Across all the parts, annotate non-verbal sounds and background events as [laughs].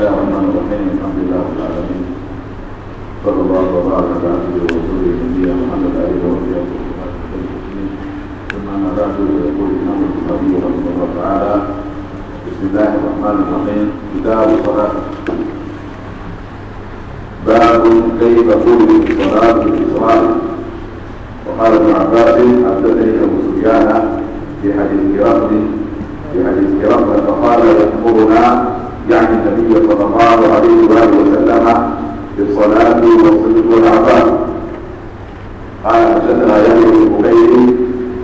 الله الرحمن الرحيم. الحمد لله رب العالمين. صلى الله وبارك على عبده ورسوله نبينا محمد عليه وصحبه ثم أما يقول الإمام البخاري رحمه الله تعالى بسم الله الرحمن الرحيم. كتاب الصلاة. باب كيف تولد الصلاة في الإسراء. وقال ابن عباس حدثني أبو سفيان في حديث هرقل في حديث هرقل فقال يأمرنا يعني النبي صلى الله عليه وآله وسلم بالصلاة والصدق والعطاء قال حدثنا يحيى بن بكير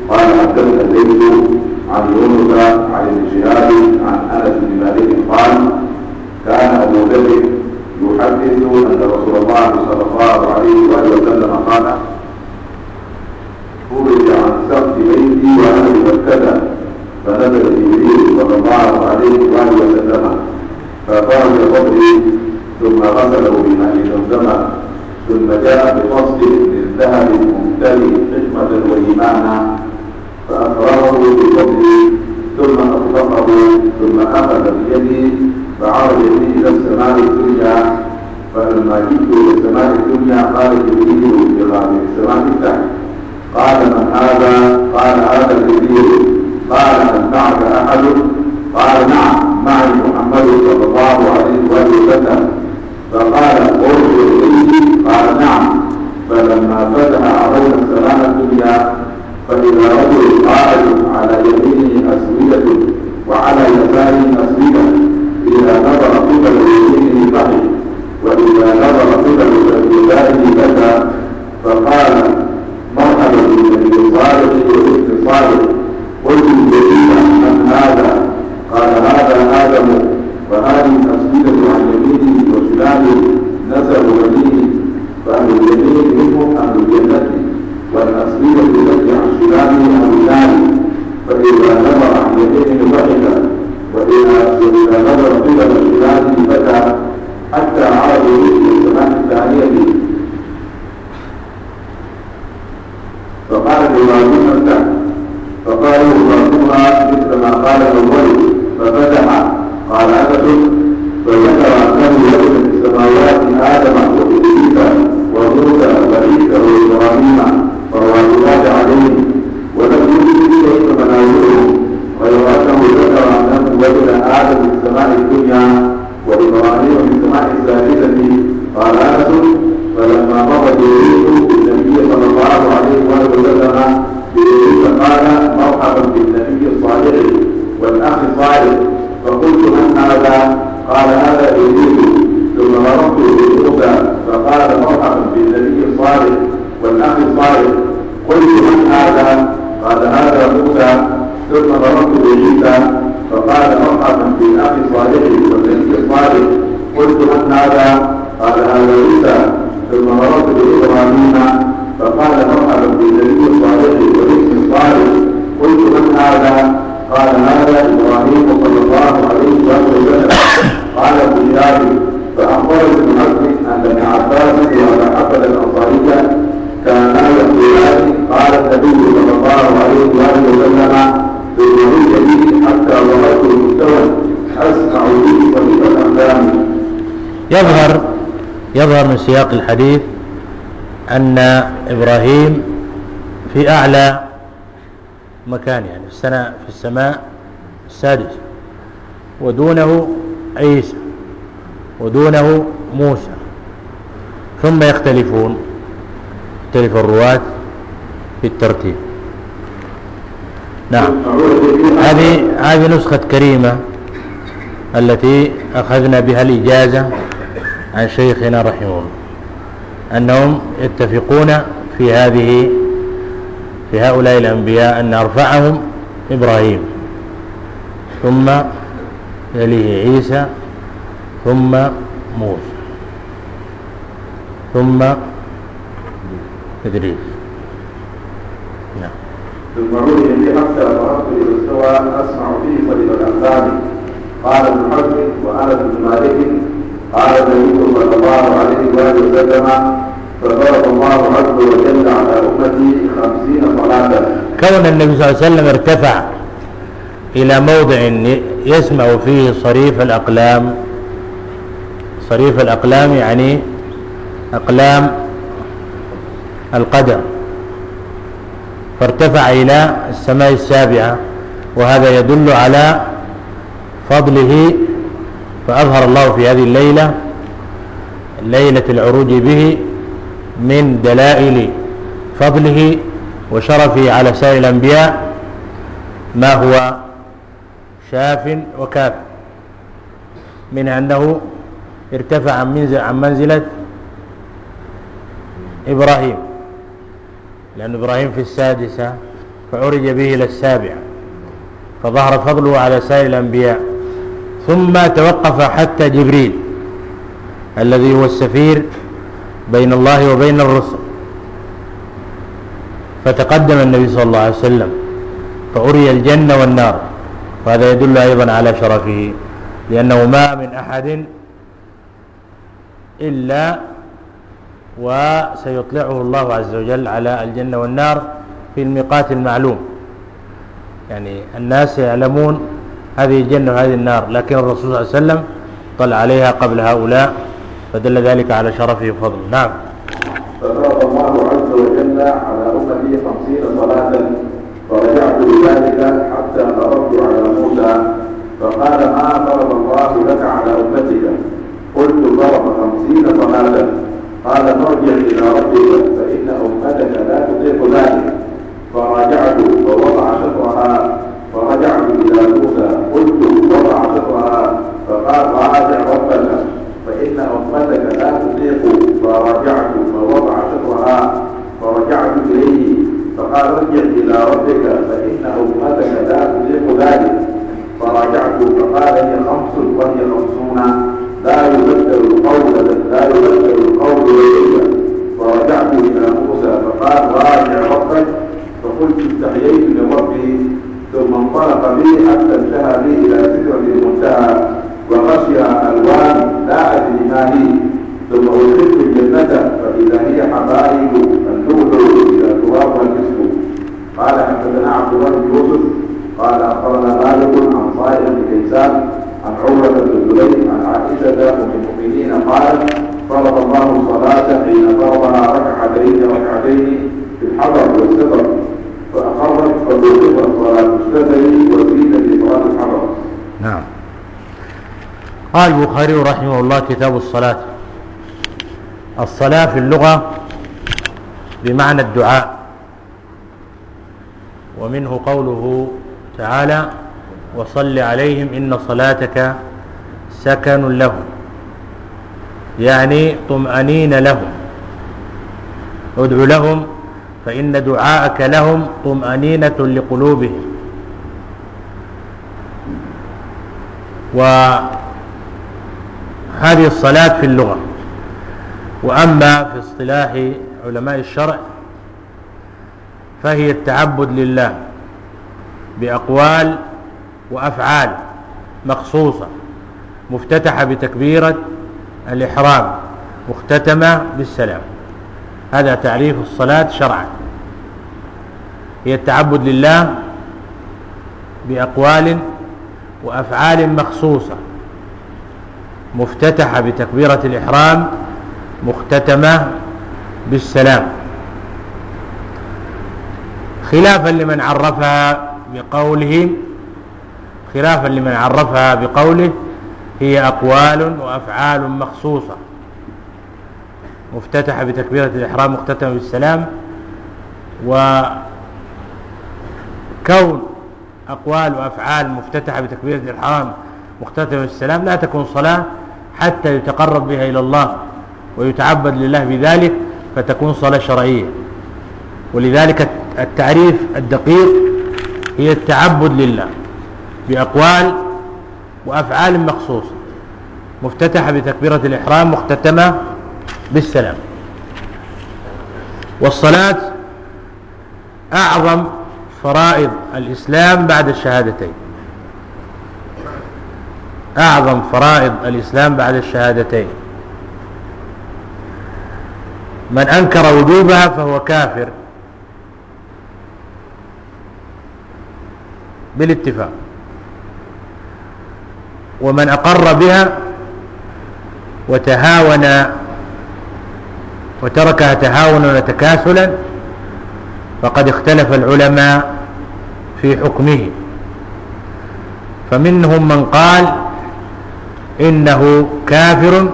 قال حدثنا الليث عن يونس عن ابن شهاب عن أنس بن مالك قال كان أبو ذر يحدث أن رسول الله صلى الله عليه وآله وسلم قال خرج عن سقف بيتي وأنا بمكه فنزل جبريل صلى الله عليه وآله وسلم. ففرج صدري ثم غسله بماء زمزم ثم جاء بقصد من ذهب ممتلئ حكمة وإيمانا فأكرمه بفضله ثم أطلقه ثم أخذ بيدي فعرج بي إلى السماء الدنيا فلما جئت إلى السماء الدنيا قال جبريل بغابر السماء التحت قال من هذا؟ قال هذا جبريل قال هل معك أحد؟ قال نعم معي محمد صلى الله عليه وسلم. فقال ارجع إليه قال نعم. فلما فتح علينا السماء الدنيا فإذا رجل قائد على يمينه أسودة وعلى يساره أسودة إذا نظر قبل يمينه ضحك وإذا نظر قبل يساره بكى فقال مرحبا بالنبي صالح وابن صالح قلت جديدا من هذا؟ قال هذا آدم وهذه الأسئلة عن يمينه وشماله نسب بنيه فأهل اليمين منهم أهل الجنة والأسئلة التي عن شماله أهل النار. فإذا نظر عن يمينه ضحك وإذا إذا نظر قبل شماله بكى حتى عرضوا إلى السماء الثانية. فقال إبراهيم فقالوا إبراهيم مثل ما قال الأول. ففتح. قال أبد فذكر أنه يدخل في السماوات آدم وإبليس وموسى وعيسى سياق الحديث أن إبراهيم في أعلى مكان يعني السنة في السماء السادسة ودونه عيسى ودونه موسى ثم يختلفون يختلف الرواة في الترتيب نعم. هذه هذه نسخة كريمة التي أخذنا بها الإجازة عن شيخنا رحمه الله. أنهم يتفقون في هذه في هؤلاء الأنبياء أن أرفعهم إبراهيم ثم يليه عيسى ثم موسى ثم إدريس. النبي صلى الله عليه وسلم ارتفع إلى موضع يسمع فيه صريف الأقلام. صريف الأقلام يعني أقلام القدر. فارتفع إلى السماء السابعة وهذا يدل على فضله فأظهر الله في هذه الليلة ليلة العروج به من دلائل فضله وشرفه على سائر الأنبياء ما هو شاف وكاف. من أنه ارتفع عن منزل عن منزلة إبراهيم. لأن إبراهيم في السادسة فعرج به إلى السابعة فظهر فضله على سائر الأنبياء. ثم توقف حتى جبريل الذي هو السفير بين الله وبين الرسل. فتقدم النبي صلى الله عليه وسلم فأري الجنة والنار. وهذا يدل أيضا على شرفه لأنه ما من أحد إلا وسيطلعه الله عز وجل على الجنة والنار في الميقات المعلوم. يعني الناس يعلمون هذه الجنة وهذه النار لكن الرسول صلى الله عليه وسلم طلع عليها قبل هؤلاء فدل ذلك على شرفه وفضله. نعم. ففرض الله عز وجل على صلاة فرجعت بذلك حتى قربت على موسى فقال ما فرض الله لك على أمتك؟ قلت فرض خمسين صلاة. قال نرجع إلى ربك فإن أمتك لا تطيق ذلك. فراجعت فوضع شطرها فرجعت إلى موسى قلت وضع شطرها. فقال راجع ربك فإن أمتك لا تطيق. فراجعت فوضع شطرها فرجعت إليه فقال ارجع إلى ربك فإن أمتك لا تطيق ذلك. فراجعت فقال هي خمس وهي خمسون. لا يبدل القول لا يبدل القول لدي فرجعت إلى موسى فقال راجع ربك. فقلت استحييت لربي. ثم انطلق بي حتى انتهى بي إلى سدرة المنتهى. وغشها ألوان لا أدري ما هي. ثم أدخلت الجنة فإذا هي حبائب اللؤلؤ إلى تراب والمسك قال حدثنا عبد الله بن يوسف قال أخبرنا مالك عن صالح بن كيسان عن عروة بن زبير عن عائشة أم المؤمنين قالت فرض الله الصلاة حين فرضها ركعتين ركعتين في الحضر والسفر فأقرت فذوقت صلاة السفر وزيد في صلاة الحضر. نعم. قال البخاري رحمه الله كتاب الصلاة. الصلاة في اللغة بمعنى الدعاء. ومنه قوله تعالى وصل عليهم إن صلاتك سكن لهم. يعني طمأنين لهم. ادع لهم فإن دعاءك لهم طمأنينة لقلوبهم. وهذه الصلاة في اللغة. وأما في اصطلاح علماء الشرع فهي التعبد لله بأقوال وأفعال مخصوصة مفتتحة بتكبيرة الإحرام مختتمة بالسلام. هذا تعريف الصلاة شرعا. هي التعبد لله بأقوال وأفعال مخصوصة مفتتحة بتكبيرة الإحرام مختتمة بالسلام. خلافا لمن عرفها بقوله خلافا لمن عرفها بقوله هي أقوال وأفعال مخصوصة. مفتتحة بتكبيرة الإحرام مختتمة بالسلام. وكون أقوال وأفعال مفتتحة بتكبيرة الإحرام مختتمة بالسلام لا تكون صلاة حتى يتقرب بها إلى الله ويتعبد لله بذلك. فتكون صلاة شرعية. ولذلك التعريف الدقيق هي التعبد لله بأقوال وأفعال مخصوصة مفتتحة بتكبيرة الإحرام مختتمة بالسلام. والصلاة أعظم فرائض الإسلام بعد الشهادتين. أعظم فرائض الإسلام بعد الشهادتين. من أنكر وجوبها فهو كافر. بالاتفاق. ومن أقر بها وتهاون وتركها تهاونا وتكاسلا فقد اختلف العلماء في حكمه. فمنهم من قال إنه كافر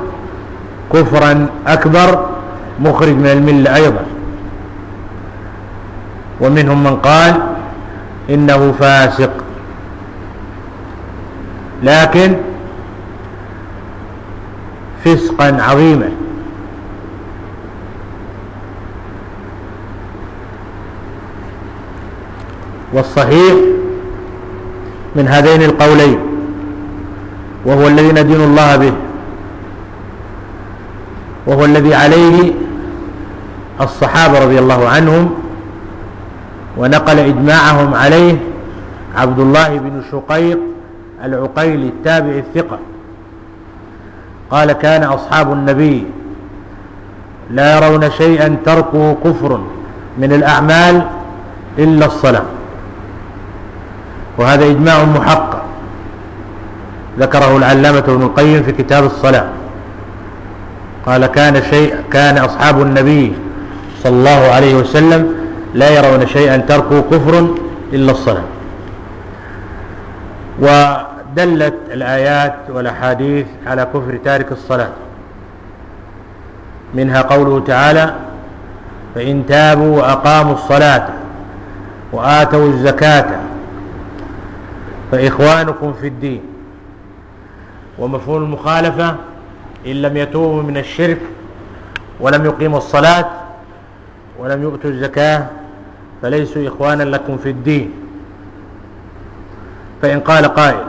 كفرا أكبر مخرج من الملة أيضا. ومنهم من قال إنه فاسق. لكن فسقا عظيما. والصحيح من هذين القولين وهو الذي ندين الله به. وهو الذي عليه الصحابة رضي الله عنهم ونقل إجماعهم عليه عبد الله بن شقيق العقيلي التابع الثقة. قال كان أصحاب النبي لا يرون شيئا تركه كفر من الأعمال إلا الصلاة. وهذا إجماع محقق. ذكره العلامة ابن القيم في كتاب الصلاة. قال كان شيء كان أصحاب النبي صلى الله عليه وسلم لا يرون شيئا تركه كفر إلا الصلاة. ودلت الآيات والأحاديث على كفر تارك الصلاة. منها قوله تعالى فإن تابوا وأقاموا الصلاة وآتوا الزكاة فإخوانكم في الدين. ومفهوم المخالفة إن لم يتوبوا من الشرك ولم يقيموا الصلاة ولم يؤتوا الزكاة فليسوا إخوانا لكم في الدين. فإن قال قائل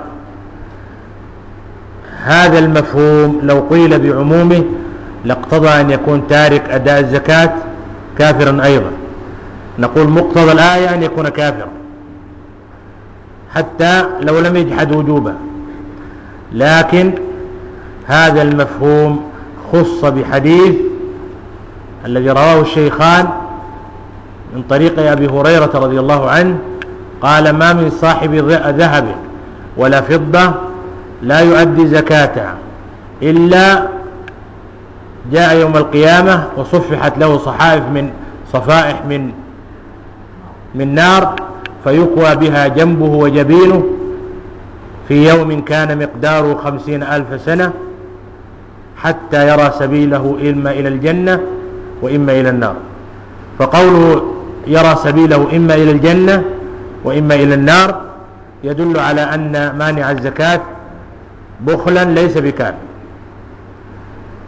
هذا المفهوم لو قيل بعمومه لاقتضى أن يكون تارك أداء الزكاة كافرا أيضا. نقول مقتضى الآية أن يكون كافرا. حتى لو لم يجحد وجوبه لكن هذا المفهوم خص بحديث الذي رواه الشيخان من طريق أبي هريرة رضي الله عنه قال ما من صاحب ذهب ولا فضة لا يؤدي زكاتها إلا جاء يوم القيامة وصفحت له صحائف من صفائح من من نار فيكوى بها جنبه وجبينه في يوم كان مقداره خمسين ألف سنة حتى يرى سبيله إما إلى الجنة وإما إلى النار. فقوله يرى سبيله إما إلى الجنة وإما إلى النار يدل على أن مانع الزكاة بخلا ليس بكافر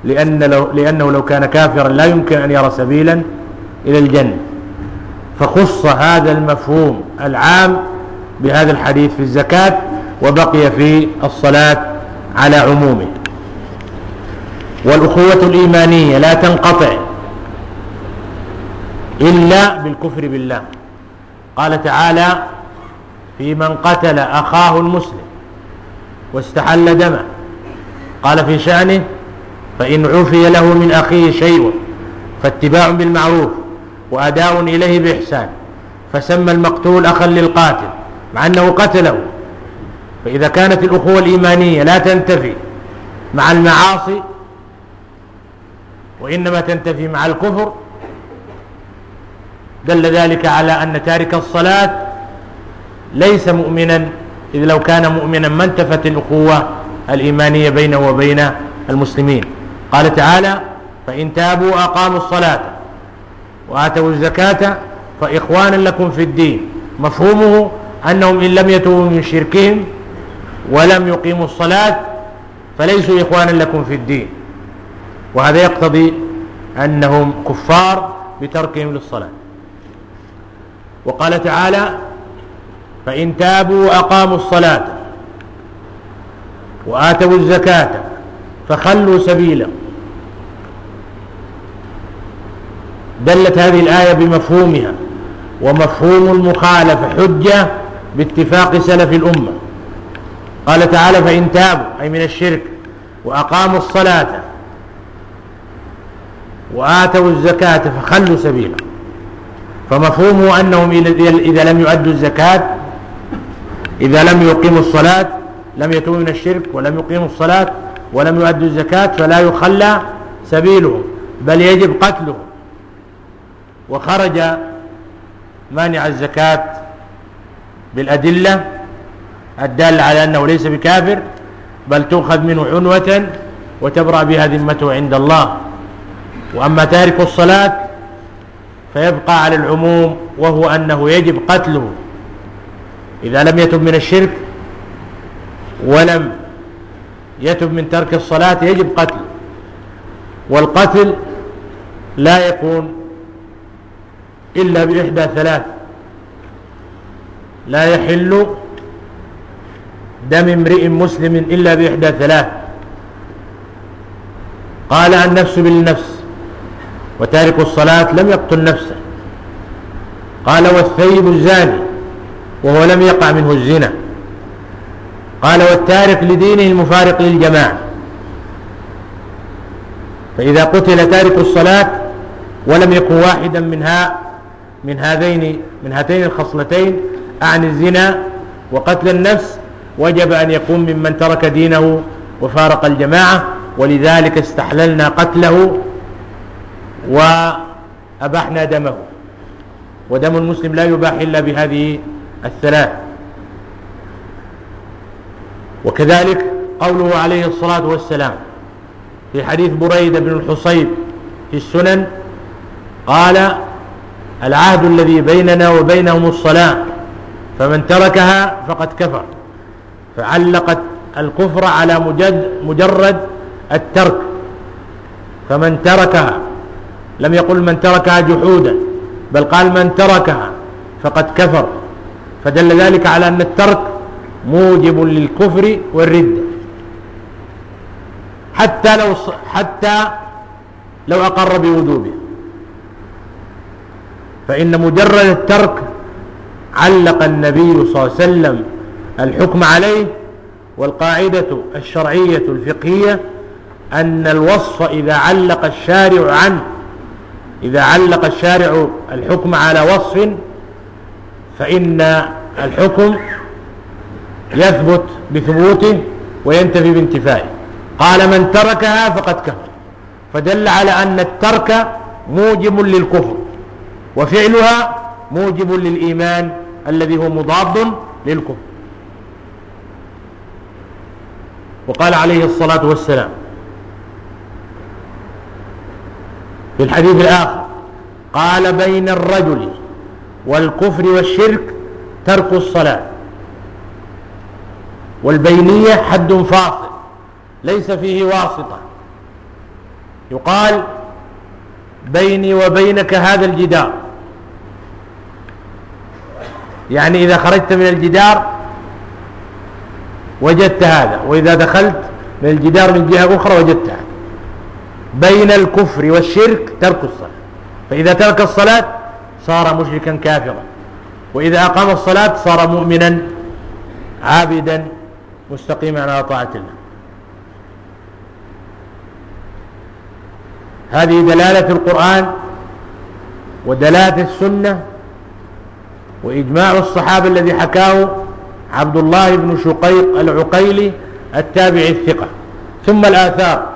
لأن لو لأنه لو كان كافرا لا يمكن أن يرى سبيلا إلى الجنة. فخص هذا المفهوم العام بهذا الحديث في الزكاة وبقي في الصلاة على عمومه. والأخوة الإيمانية لا تنقطع إلا بالكفر بالله. قال تعالى في من قتل أخاه المسلم واستحل دمه. قال في شأنه فإن عفي له من أخيه شيء فاتباع بالمعروف وأداء إليه بإحسان فسمى المقتول أخا للقاتل مع أنه قتله. فإذا كانت الأخوة الإيمانية لا تنتفي مع المعاصي وإنما تنتفي مع الكفر. دل ذلك على أن تارك الصلاة ليس مؤمنا إذ لو كان مؤمنا ما انتفت الأخوة الإيمانية بينه وبين المسلمين. قال تعالى فإن تابوا وأقاموا الصلاة وآتوا الزكاة فإخوانا لكم في الدين مفهومه أنهم إن لم يتوبوا من شركهم ولم يقيموا الصلاة فليسوا إخوانا لكم في الدين. وهذا يقتضي أنهم كفار بتركهم للصلاة. وقال تعالى فإن تابوا وأقاموا الصلاة وآتوا الزكاة فخلوا سبيلا. دلت هذه الآية بمفهومها ومفهوم المخالفة حجة باتفاق سلف الأمة. قال تعالى فإن تابوا أي من الشرك وأقاموا الصلاة وآتوا الزكاة فخلوا سبيلا. فمفهومه أنهم إذا لم يؤدوا الزكاة إذا لم يقيموا الصلاة لم يتوبوا من الشرك ولم يقيموا الصلاة ولم يؤدوا الزكاة فلا يخلى سبيلهم بل يجب قتلهم. وخرج مانع الزكاة بالأدلة الدالة على أنه ليس بكافر بل تؤخذ منه عنوة وتبرأ بها ذمته عند الله. وأما تارك الصلاة فيبقى على العموم وهو أنه يجب قتله إذا لم يتب من الشرك ولم يتب من ترك الصلاة يجب قتله والقتل لا يكون إلا بإحدى ثلاث لا يحل دم امرئ مسلم إلا بإحدى ثلاث قال النفس بالنفس وتارك الصلاة لم يقتل نفسه. قال والثيب الزاني وهو لم يقع منه الزنا. قال والتارك لدينه المفارق للجماعة. فإذا قتل تارك الصلاة ولم يكن واحدا منها من هذين من هاتين الخصلتين عن الزنا وقتل النفس وجب أن يكون ممن ترك دينه وفارق الجماعة ولذلك استحللنا قتله وأبحنا دمه. ودم المسلم لا يباح إلا بهذه الثلاث. وكذلك قوله عليه الصلاة والسلام في حديث بريدة بن الحصيب في السنن قال العهد الذي بيننا وبينهم الصلاة فمن تركها فقد كفر فعلقت الكفر على مجرد الترك فمن تركها لم يقل من تركها جحودا بل قال من تركها فقد كفر. فدل ذلك على أن الترك موجب للكفر والردة حتى لو حتى لو أقر بوجوبه. فإن مجرد الترك علق النبي صلى الله عليه وسلم الحكم عليه والقاعدة الشرعية الفقهية أن الوصف إذا علق الشارع عنه إذا علق الشارع الحكم على وصف فإن الحكم يثبت بثبوته وينتفي بانتفائه. قال من تركها فقد كفر. فدل على أن الترك موجب للكفر وفعلها موجب للإيمان الذي هو مضاد للكفر. وقال عليه الصلاة والسلام في الحديث الآخر. قال بين الرجل والكفر والشرك ترك الصلاة. والبينية حد فاصل ليس فيه واسطة. يقال بيني وبينك هذا الجدار. يعني إذا خرجت من الجدار وجدت هذا وإذا دخلت من الجدار من جهة أخرى وجدت هذا. بين الكفر والشرك ترك الصلاة. فإذا ترك الصلاة صار مشركا كافرا. وإذا أقام الصلاة صار مؤمنا عابدا مستقيما على طاعة الله. هذه دلالة القرآن ودلالة السنة وإجماع الصحابة الذي حكاه عبد الله بن شقيق العقيلي التابعي الثقة. ثم الآثار.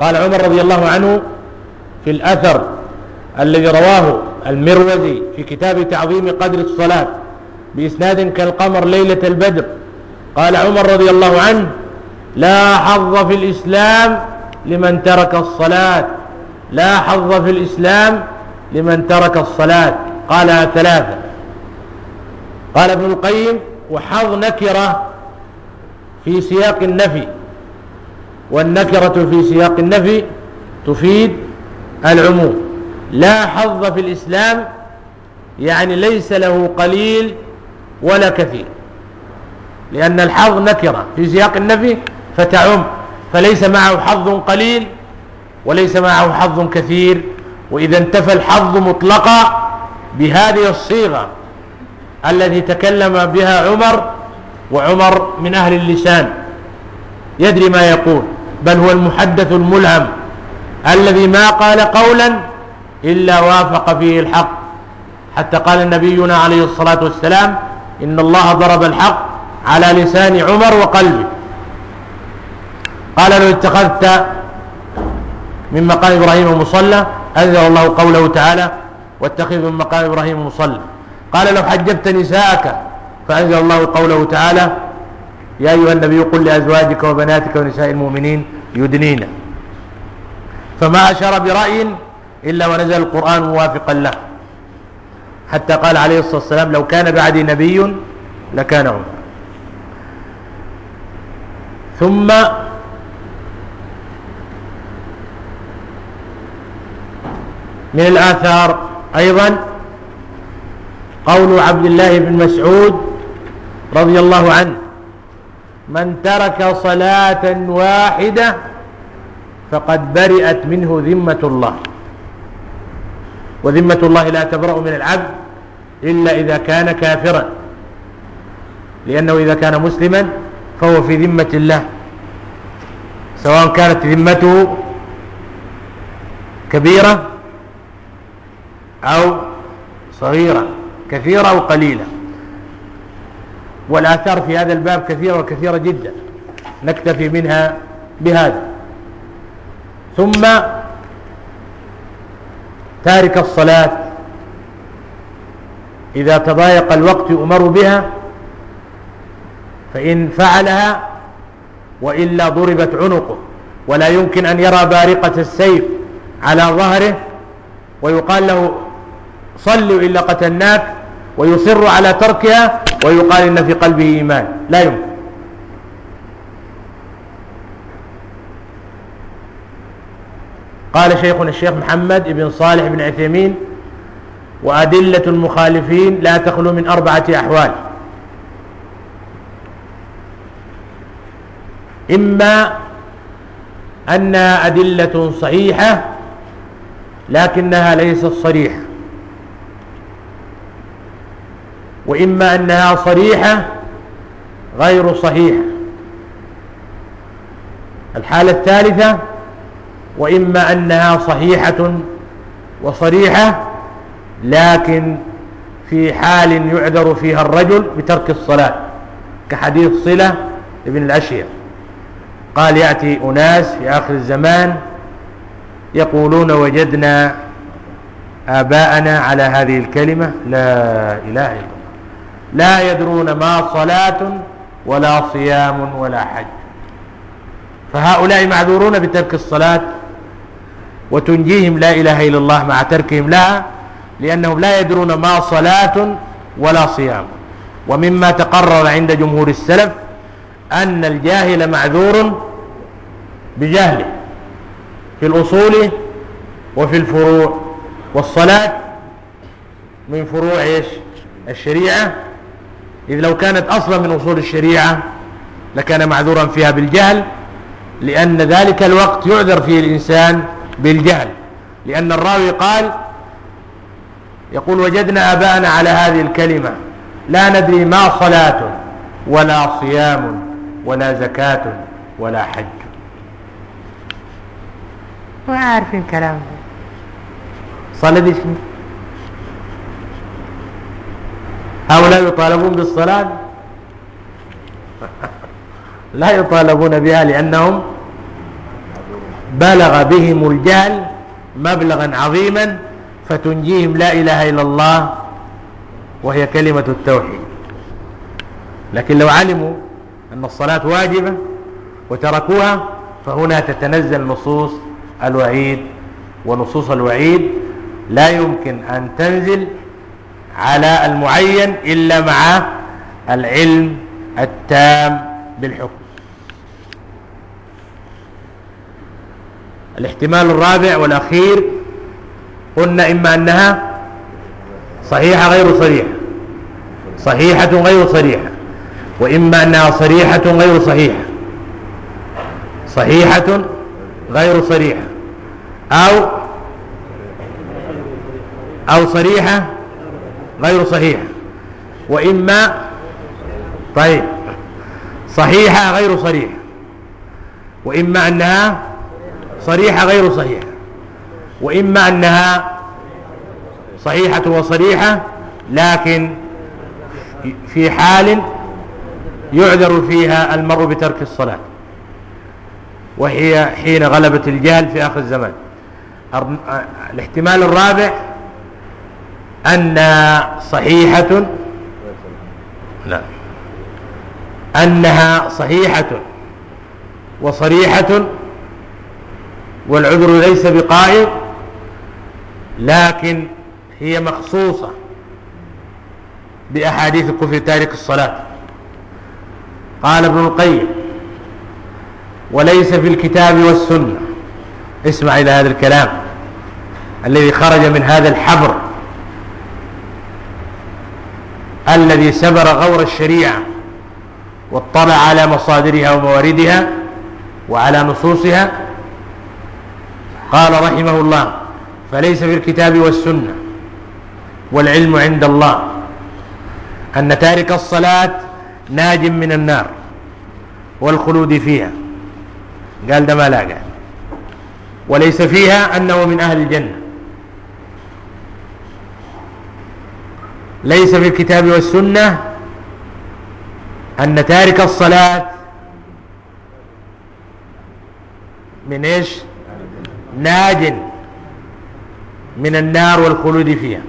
قال عمر رضي الله عنه في الأثر الذي رواه المروزي في كتاب تعظيم قدر الصلاة بإسناد كالقمر ليلة البدر. قال عمر رضي الله عنه لا حظ في الإسلام لمن ترك الصلاة. لا حظ في الإسلام لمن ترك الصلاة. قالها ثلاثة. قال ابن القيم وحظ نكرة في سياق النفي. والنكرة في سياق النفي تفيد العموم. لا حظ في الإسلام يعني ليس له قليل ولا كثير. لأن الحظ نكرة في سياق النفي فتعم. فليس معه حظ قليل وليس معه حظ كثير. وإذا انتفى الحظ مطلقا بهذه الصيغة التي تكلم بها عمر وعمر من أهل اللسان. يدري ما يقول بل هو المحدث الملهم الذي ما قال قولا إلا وافق فيه الحق. حتى قال نبينا عليه الصلاة والسلام إن الله ضرب الحق على لسان عمر وقلبه. قال لو اتخذت من مقام إبراهيم مصلى أنزل الله قوله تعالى واتخذ من مقام إبراهيم مصلى قال لو حجبت نساءك فأنزل الله قوله تعالى يا أيها النبي قل لأزواجك وبناتك ونساء المؤمنين يدنين. فما أشار برأي إلا ونزل القرآن موافقا له. حتى قال عليه الصلاة والسلام لو كان بعدي نبي لكان عمر ثم من الآثار أيضا قول عبد الله بن مسعود رضي الله عنه من ترك صلاة واحدة فقد برئت منه ذمة الله. وذمة الله لا تبرأ من العبد إلا إذا كان كافرا. لأنه إذا كان مسلما فهو في ذمة الله. سواء كانت ذمته كبيرة أو صغيرة كثيرة أو قليلة. والآثار في هذا الباب كثيرة وكثيرة جدا. نكتفي منها بهذا. ثم تارك الصلاة. إذا تضايق الوقت يؤمر بها فإن فعلها وإلا ضربت عنقه. ولا يمكن أن يرى بارقة السيف على ظهره ويقال له صلوا إلا قتلناك ويصر على تركها ويقال إن في قلبه إيمان. لا يمكن. قال شيخنا الشيخ محمد بن صالح بن عثيمين وأدلة المخالفين لا تخلو من أربعة أحوال. إما أنها أدلة صحيحة لكنها ليست صريحة. وإما أنها صريحة غير صحيحة. الحالة الثالثة وإما أنها صحيحة وصريحة لكن في حال يعذر فيها الرجل بترك الصلاة كحديث صلة ابن الأشير. قال يأتي أناس في آخر الزمان يقولون وجدنا آباءنا على هذه الكلمة لا إله إلا الله. لا يدرون ما صلاة ولا صيام ولا حج. فهؤلاء معذورون بترك الصلاة وتنجيهم لا إله إلا الله مع تركهم لها لأنهم لا يدرون ما صلاة ولا صيام. ومما تقرر عند جمهور السلف أن الجاهل معذور بجهله في الأصول وفي الفروع والصلاة من فروع الشريعة إذ لو كانت أصلا من أصول الشريعة لكان معذورا فيها بالجهل لأن ذلك الوقت يعذر فيه الإنسان بالجهل. لأن الراوي قال يقول وجدنا أباءنا على هذه الكلمة لا ندري ما صلاة ولا صيام ولا زكاة ولا حج. ما عارفين كلام صلاة دي شنو هؤلاء يطالبون بالصلاة؟ لا يطالبون بها لأنهم بلغ بهم الجهل مبلغا عظيما فتنجيهم لا إله إلا الله وهي كلمة التوحيد. لكن لو علموا أن الصلاة واجبة وتركوها فهنا تتنزل نصوص الوعيد ونصوص الوعيد لا يمكن أن تنزل على المعين إلا مع العلم التام بالحكم. الاحتمال الرابع والأخير قلنا إما أنها صحيحة غير صريحة. صحيحة غير صريحة. وإما أنها صريحة غير صحيحة. صحيحة غير صريحة. أو أو صريحة غير صحيحة وإما طيب. صحيحة غير صريحة. وإما أنها صريحة غير صحيحة. وإما أنها صحيحة وصريحة لكن في حال يعذر فيها المرء بترك الصلاة. وهي حين غلبة الجهل في آخر الزمان. الاحتمال الرابع أن صحيحة لا. أنها صحيحة وصريحة والعذر ليس بقائم لكن هي مخصوصة بأحاديث كفر تارك الصلاة. قال ابن القيم وليس في الكتاب والسنة. اسمع إلى هذا الكلام الذي خرج من هذا الحبر الذي سبر غور الشريعة واطلع على مصادرها ومواردها وعلى نصوصها قال رحمه الله فليس في الكتاب والسنة والعلم عند الله أن تارك الصلاة ناج من النار والخلود فيها قال ده ما لا قال وليس فيها أنه من أهل الجنة. ليس في الكتاب والسنة أن تارك الصلاة من إيش؟ ناج من النار والخلود فيها.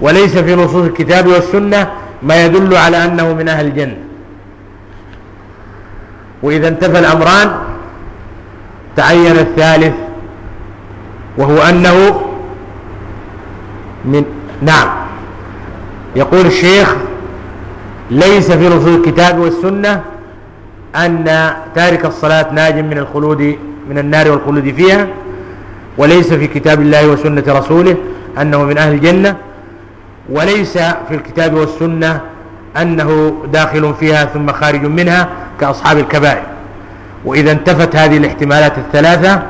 وليس في نصوص الكتاب والسنة ما يدل على أنه من أهل الجنة. وإذا انتفى الأمران تعين الثالث وهو أنه من نعم. يقول الشيخ ليس في نصوص الكتاب والسنة أن تارك الصلاة ناج من الخلود من النار والخلود فيها وليس في كتاب الله وسنة رسوله أنه من أهل الجنة وليس في الكتاب والسنة أنه داخل فيها ثم خارج منها كأصحاب الكبائر. وإذا انتفت هذه الاحتمالات الثلاثة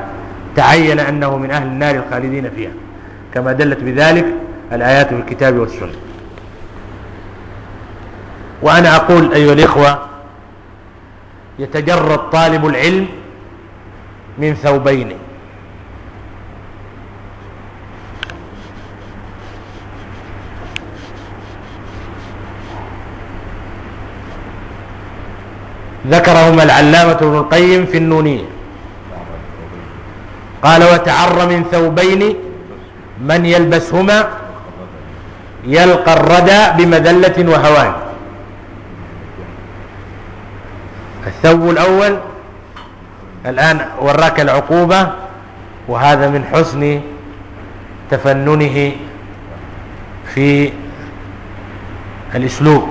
تعين أنه من أهل النار الخالدين فيها. كما دلت بذلك الآيات في الكتاب والسنة. وأنا أقول أيها الإخوة يتجرد طالب العلم من ثوبين. ذكرهما العلامة ابن القيم في النونية. قال وتعر من ثوبين من يلبسهما يلقى الردى بمذلة وهوان. الثوب الأول الآن وراك العقوبة وهذا من حسن تفننه في الأسلوب.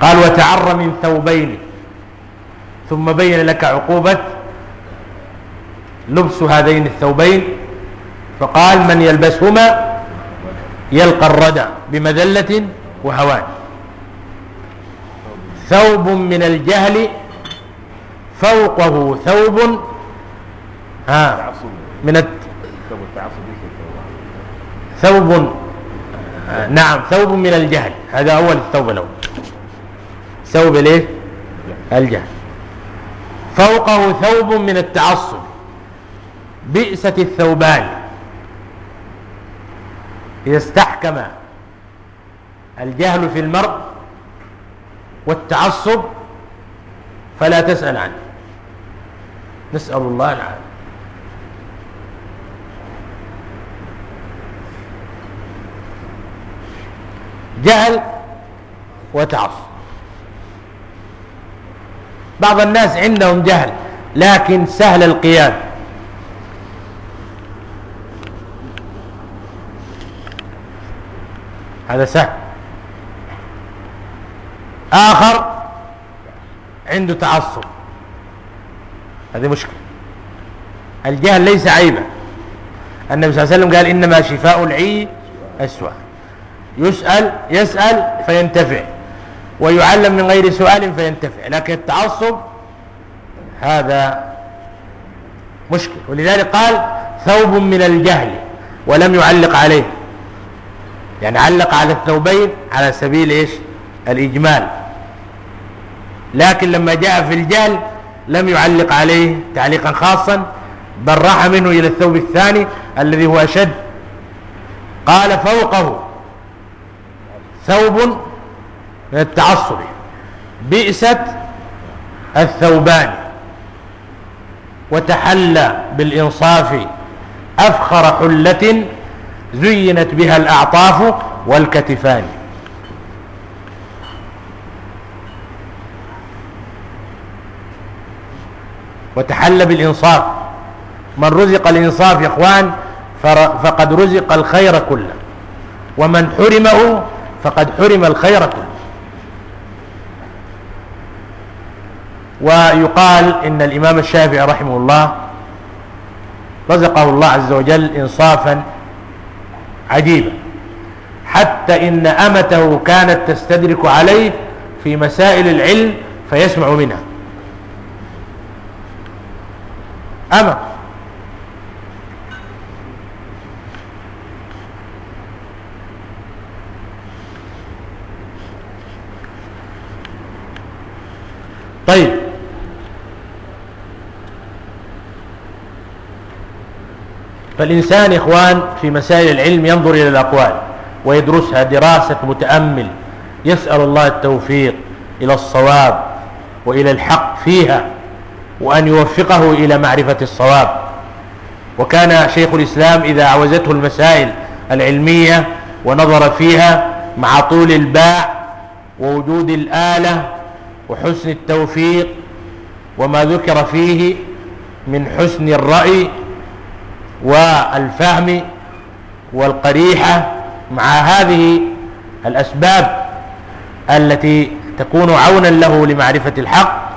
قال وتعر من ثوبين ثم بين لك عقوبة لبس هذين الثوبين فقال من يلبسهما يلقى الردى بمذلة وهوان. ثوب من الجهل فوقه ثوب ها من الت... ثوب نعم ثوب من الجهل. هذا أول الثوب الأول. ثوب ليه؟ الجهل. فوقه ثوب من التعصب. بئست الثوبان. استحكم الجهل في المرء والتعصب فلا تسأل عنه. نسأل الله العافية. جهل وتعصب. بعض الناس عندهم جهل لكن سهل القيام. هذا سهل. آخر عنده تعصب. هذه مشكلة. الجهل ليس عيبا. النبي صلى الله عليه وسلم قال إنما شفاء العي السؤال يسأل يسأل فينتفع. ويعلم من غير سؤال فينتفع. لكن التعصب هذا مشكل ولذلك قال ثوب من الجهل ولم يعلق عليه. يعني علق على الثوبين على سبيل إيش؟ الإجمال. لكن لما جاء في الجهل لم يعلق عليه تعليقا خاصا بل راح منه إلى الثوب الثاني الذي هو أشد. قال فوقه ثوب من التعصب بئست الثوبان. وتحلى بالإنصاف أفخر حلة زينت بها الأعطاف والكتفان. وتحلى بالإنصاف. من رزق الإنصاف يا إخوان فقد رزق الخير كله. ومن حرمه فقد حرم الخير كله. ويقال إن الإمام الشافعي رحمه الله رزقه الله عز وجل إنصافا عجيبا حتى إن أمته كانت تستدرك عليه في مسائل العلم فيسمع منها. أمة طيب. فالإنسان إخوان في مسائل العلم ينظر إلى الأقوال ويدرسها دراسة متأمل يسأل الله التوفيق إلى الصواب وإلى الحق فيها وأن يوفقه إلى معرفة الصواب. وكان شيخ الإسلام إذا عوزته المسائل العلمية ونظر فيها مع طول الباع ووجود الآلة وحسن التوفيق وما ذكر فيه من حسن الرأي والفهم والقريحة مع هذه الأسباب التي تكون عونا له لمعرفة الحق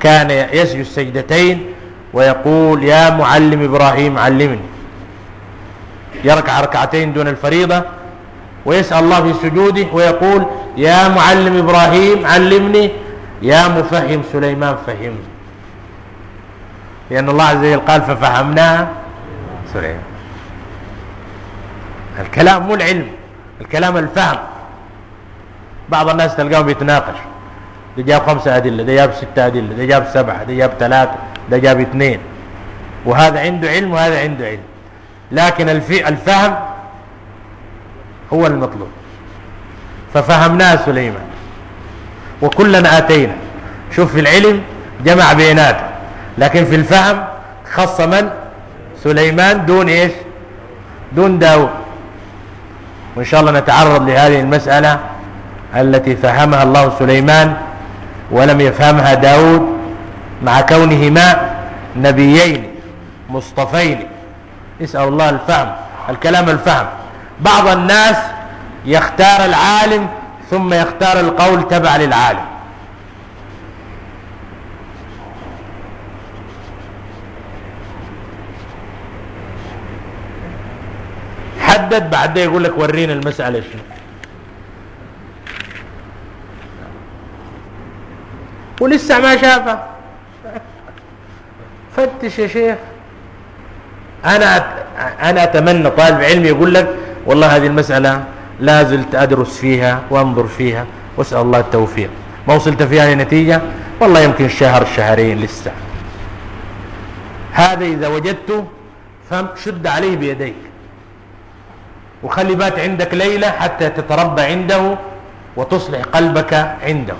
كان يسجد السجدتين ويقول يا معلم إبراهيم علمني. يركع ركعتين دون الفريضة ويسأل الله في سجوده ويقول يا معلم إبراهيم علمني يا مفهم سليمان فهمني. لأن الله عز وجل قال ففهمناها سليمان الكلام مو العلم الكلام الفهم. بعض الناس تلقاهم بيتناقش ده جاب خمسة أدلة ده جاب ستة أدلة ده جاب سبعة ده جاب ثلاثة ده جاب اثنين. وهذا عنده علم وهذا عنده علم. لكن الفهم هو المطلوب. ففهمناه سليمان. وكلنا آتينا. شوف في العلم جمع بيناته لكن في الفهم خص من؟ سليمان دون إيش؟ دون داود وإن شاء الله نتعرض لهذه المسألة التي فهمها الله سليمان ولم يفهمها داود مع كونهما نبيين مصطفين. اسأل الله الفهم الكلام الفهم. بعض الناس يختار العالم ثم يختار القول تبع للعالم. حدد بعد يقول لك ورينا المسألة شنو. ولسه ما شافه فتش يا شيخ. أنا أنا أتمنى طالب علم يقول لك والله هذه المسألة لا زلت أدرس فيها وأنظر فيها. وأسأل الله التوفيق. ما وصلت فيها لنتيجة؟ والله يمكن شهر شهرين لسه. هذا إذا وجدته فشد عليه بيديك. وخلي بات عندك ليلة حتى تتربى عنده وتصلح قلبك عنده.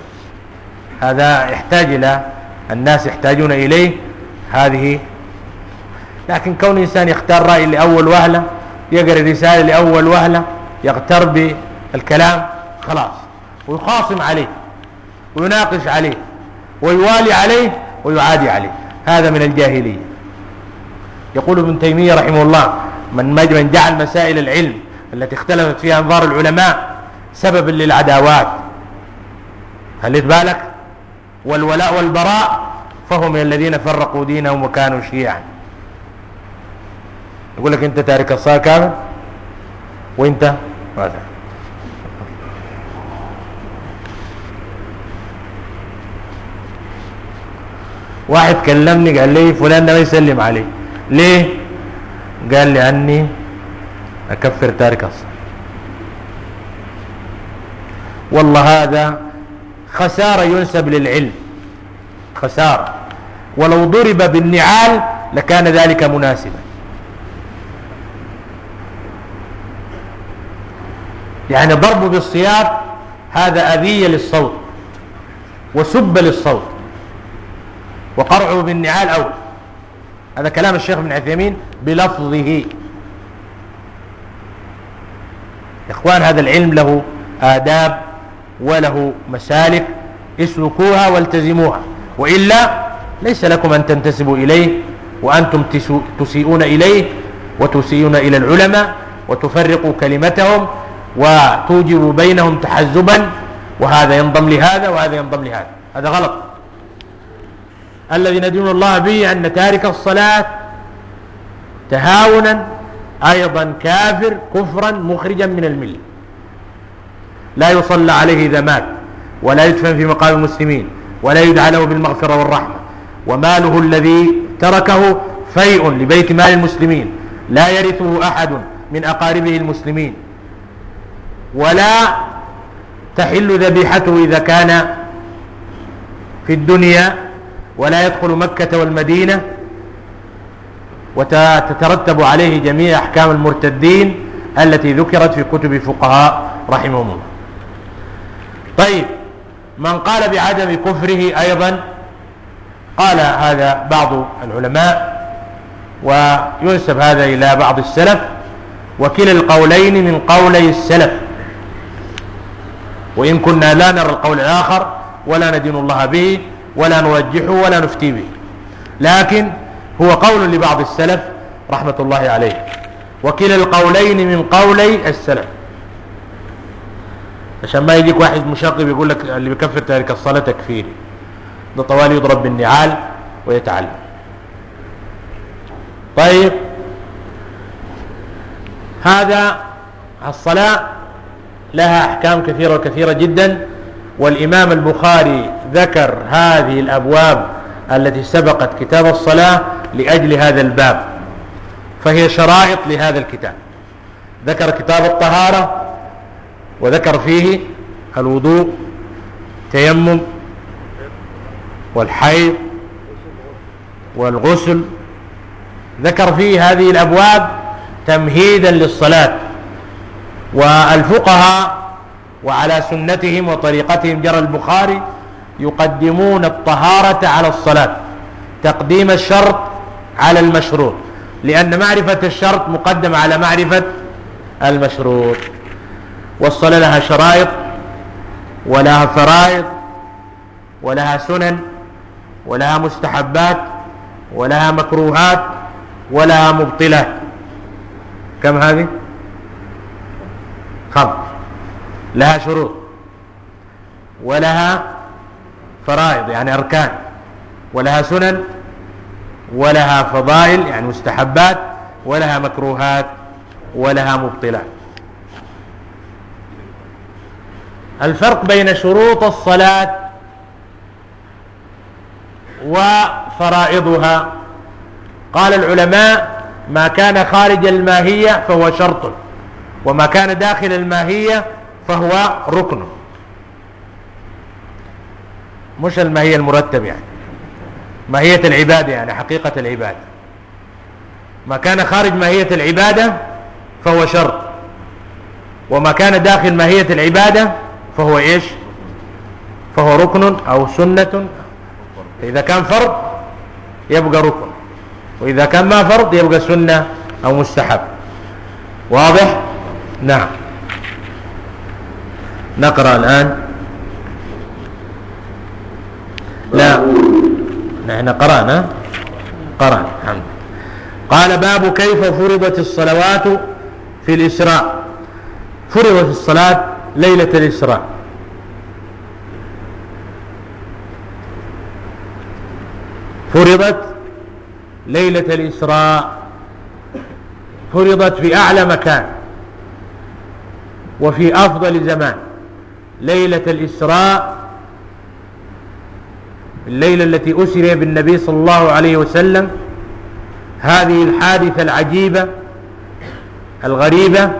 هذا يحتاج إلى الناس يحتاجون إليه هذه. لكن كون إنسان يختار رأي لأول وهلة يقرأ رسالة لأول وهلة يغتر بالكلام خلاص. ويخاصم عليه ويناقش عليه ويوالي عليه ويعادي عليه. هذا من الجاهلية. يقول ابن تيمية رحمه الله من من جعل مسائل العلم التي اختلفت فيها أنظار العلماء سببا للعداوات. هل بالك والولاء والبراء فهم الذين فرقوا دينهم وكانوا شيعا. يقول لك أنت تارك الصلاة كامل؟ وأنت؟ ماذا واحد كلمني قال لي فلان ده ما يسلم علي. ليه؟ قال لي عني أكفر تارك. الصلاة والله هذا خسارة ينسب للعلم. خسارة. ولو ضرب بالنعال لكان ذلك مناسبا. يعني ضربه بالسياط هذا أذية للصوت وسب للصوت وقرعه بالنعال أولى هذا كلام الشيخ ابن عثيمين بلفظه يا إخوان هذا العلم له آداب وله مسالك اسلكوها والتزموها. وإلا ليس لكم أن تنتسبوا إليه وأنتم تسيئون إليه وتسيئون إلى العلماء وتفرقوا كلمتهم وتوجب بينهم تحزبا وهذا ينضم لهذا وهذا ينضم لهذا. هذا غلط. الذي ندين الله به أن تارك الصلاة تهاونا أيضا كافر كفرا مخرجا من الملة. لا يصلى عليه إذا مات ولا يدفن في مقام المسلمين ولا يدعى له بالمغفرة والرحمة. وماله الذي تركه فيء لبيت مال المسلمين لا يرثه أحد من أقاربه المسلمين. ولا تحل ذبيحته إذا كان في الدنيا ولا يدخل مكة والمدينة وتترتب عليه جميع أحكام المرتدين التي ذكرت في كتب فقهاء رحمهم الله. طيب من قال بعدم كفره أيضا قال هذا بعض العلماء وينسب هذا إلى بعض السلف وكلا القولين من قولي السلف. وإن كنا لا نرى القول الآخر ولا ندين الله به ولا نرجحه ولا نفتي به. لكن هو قول لبعض السلف رحمة الله عليه. وكلا القولين من قولي السلف. عشان ما يجيك واحد مشاغب يقول لك اللي بيكفر تارك الصلاة تكفيري. ده طوال يضرب بالنعال ويتعلم. طيب. هذا الصلاة لها أحكام كثيرة وكثيرة جدا. والإمام البخاري ذكر هذه الأبواب التي سبقت كتاب الصلاة. لأجل هذا الباب فهي شرائط لهذا الكتاب. ذكر كتاب الطهارة وذكر فيه الوضوء تيمم والحيض والغسل. ذكر فيه هذه الأبواب تمهيدا للصلاة. والفقهاء وعلى سنتهم وطريقتهم جرى البخاري يقدمون الطهارة على الصلاة. تقديم الشرط على المشروط. لأن معرفة الشرط مقدم على معرفة المشروط. والصلاة لها شرائط ولها فرائض ولها سنن ولها مستحبات ولها مكروهات ولها مبطلات كم هذه؟ خمس. لها شروط ولها فرائض يعني أركان. ولها سنن ولها فضائل يعني مستحبات ولها مكروهات ولها مبطلات. الفرق بين شروط الصلاة وفرائضها. قال العلماء ما كان خارج الماهية فهو شرط وما كان داخل الماهية فهو ركن. مش الماهية المرتب يعني. ماهية العبادة يعني حقيقة العبادة ما كان خارج ماهية العبادة فهو شرط. وما كان داخل ماهية العبادة فهو إيش؟ فهو ركن أو سنة. إذا كان فرض يبقى ركن وإذا كان ما فرض يبقى سنة أو مستحب. واضح؟ نعم. نقرأ الآن. لا. نحن قرأنا. قرأنا. الحمد قال باب كيف فرضت الصلوات في الإسراء. فرضت الصلاة ليلة الإسراء. فرضت ليلة الإسراء. فرضت في أعلى مكان. وفي أفضل زمان. ليلة الإسراء الليلة التي أسري بالنبي صلى الله عليه وسلم هذه الحادثة العجيبة الغريبة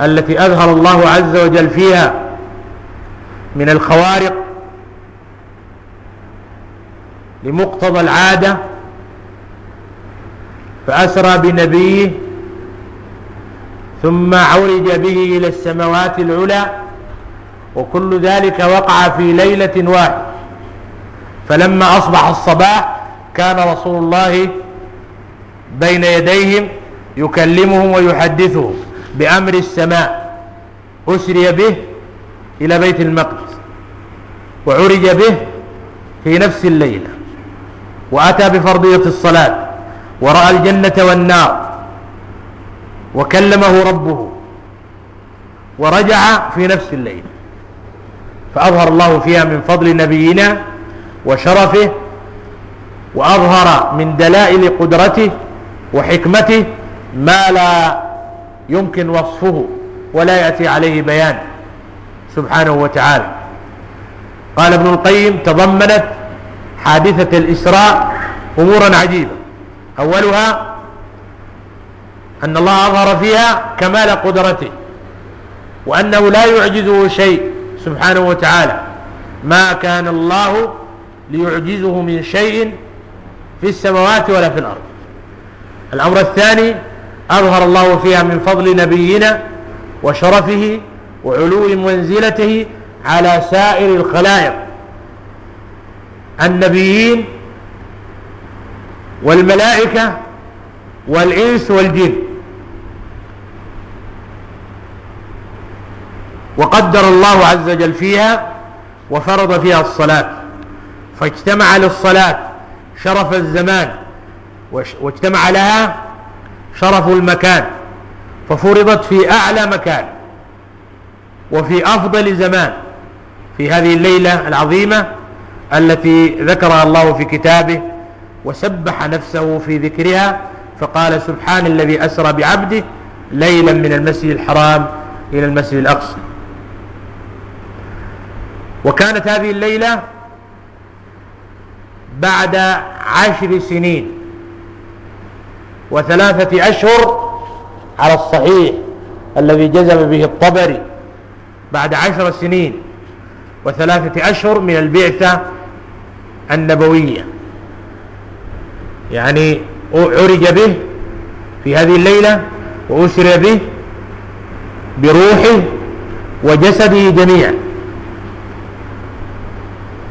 التي أظهر الله عز وجل فيها من الخوارق لمقتضى العادة فأسرى بنبيه ثم عرج به إلى السماوات العلى وكل ذلك وقع في ليلة واحدة. فلما أصبح الصباح كان رسول الله بين يديهم يكلمهم ويحدثهم بأمر السماء أسري به إلى بيت المقدس وعرج به في نفس الليلة وأتى بفرضية الصلاة ورأى الجنة والنار وكلمه ربه ورجع في نفس الليل فأظهر الله فيها من فضل نبينا وشرفه وأظهر من دلائل قدرته وحكمته ما لا يمكن وصفه ولا يأتي عليه بيان سبحانه وتعالى. قال ابن القيم تضمنت حادثة الإسراء أمورا عجيبة. أولها أن الله أظهر فيها كمال قدرته وأنه لا يعجزه شيء سبحانه وتعالى. ما كان الله ليعجزه من شيء في السماوات ولا في الأرض. الأمر الثاني أظهر الله فيها من فضل نبينا وشرفه وعلو منزلته على سائر الخلائق. النبيين والملائكة والإنس والجن. وقدر الله عز وجل فيها وفرض فيها الصلاة. فاجتمع للصلاة شرف الزمان واجتمع لها شرف المكان ففرضت في أعلى مكان وفي أفضل زمان في هذه الليلة العظيمة التي ذكرها الله في كتابه وسبح نفسه في ذكرها فقال سبحان الذي أسرى بعبده ليلا من المسجد الحرام إلى المسجد الأقصى. وكانت هذه الليلة بعد عشر سنين وثلاثة أشهر على الصحيح الذي جزم به الطبري بعد عشر سنين وثلاثة أشهر من البعثة النبوية. يعني عرج به في هذه الليلة وأسر به بروحه وجسده جميعا.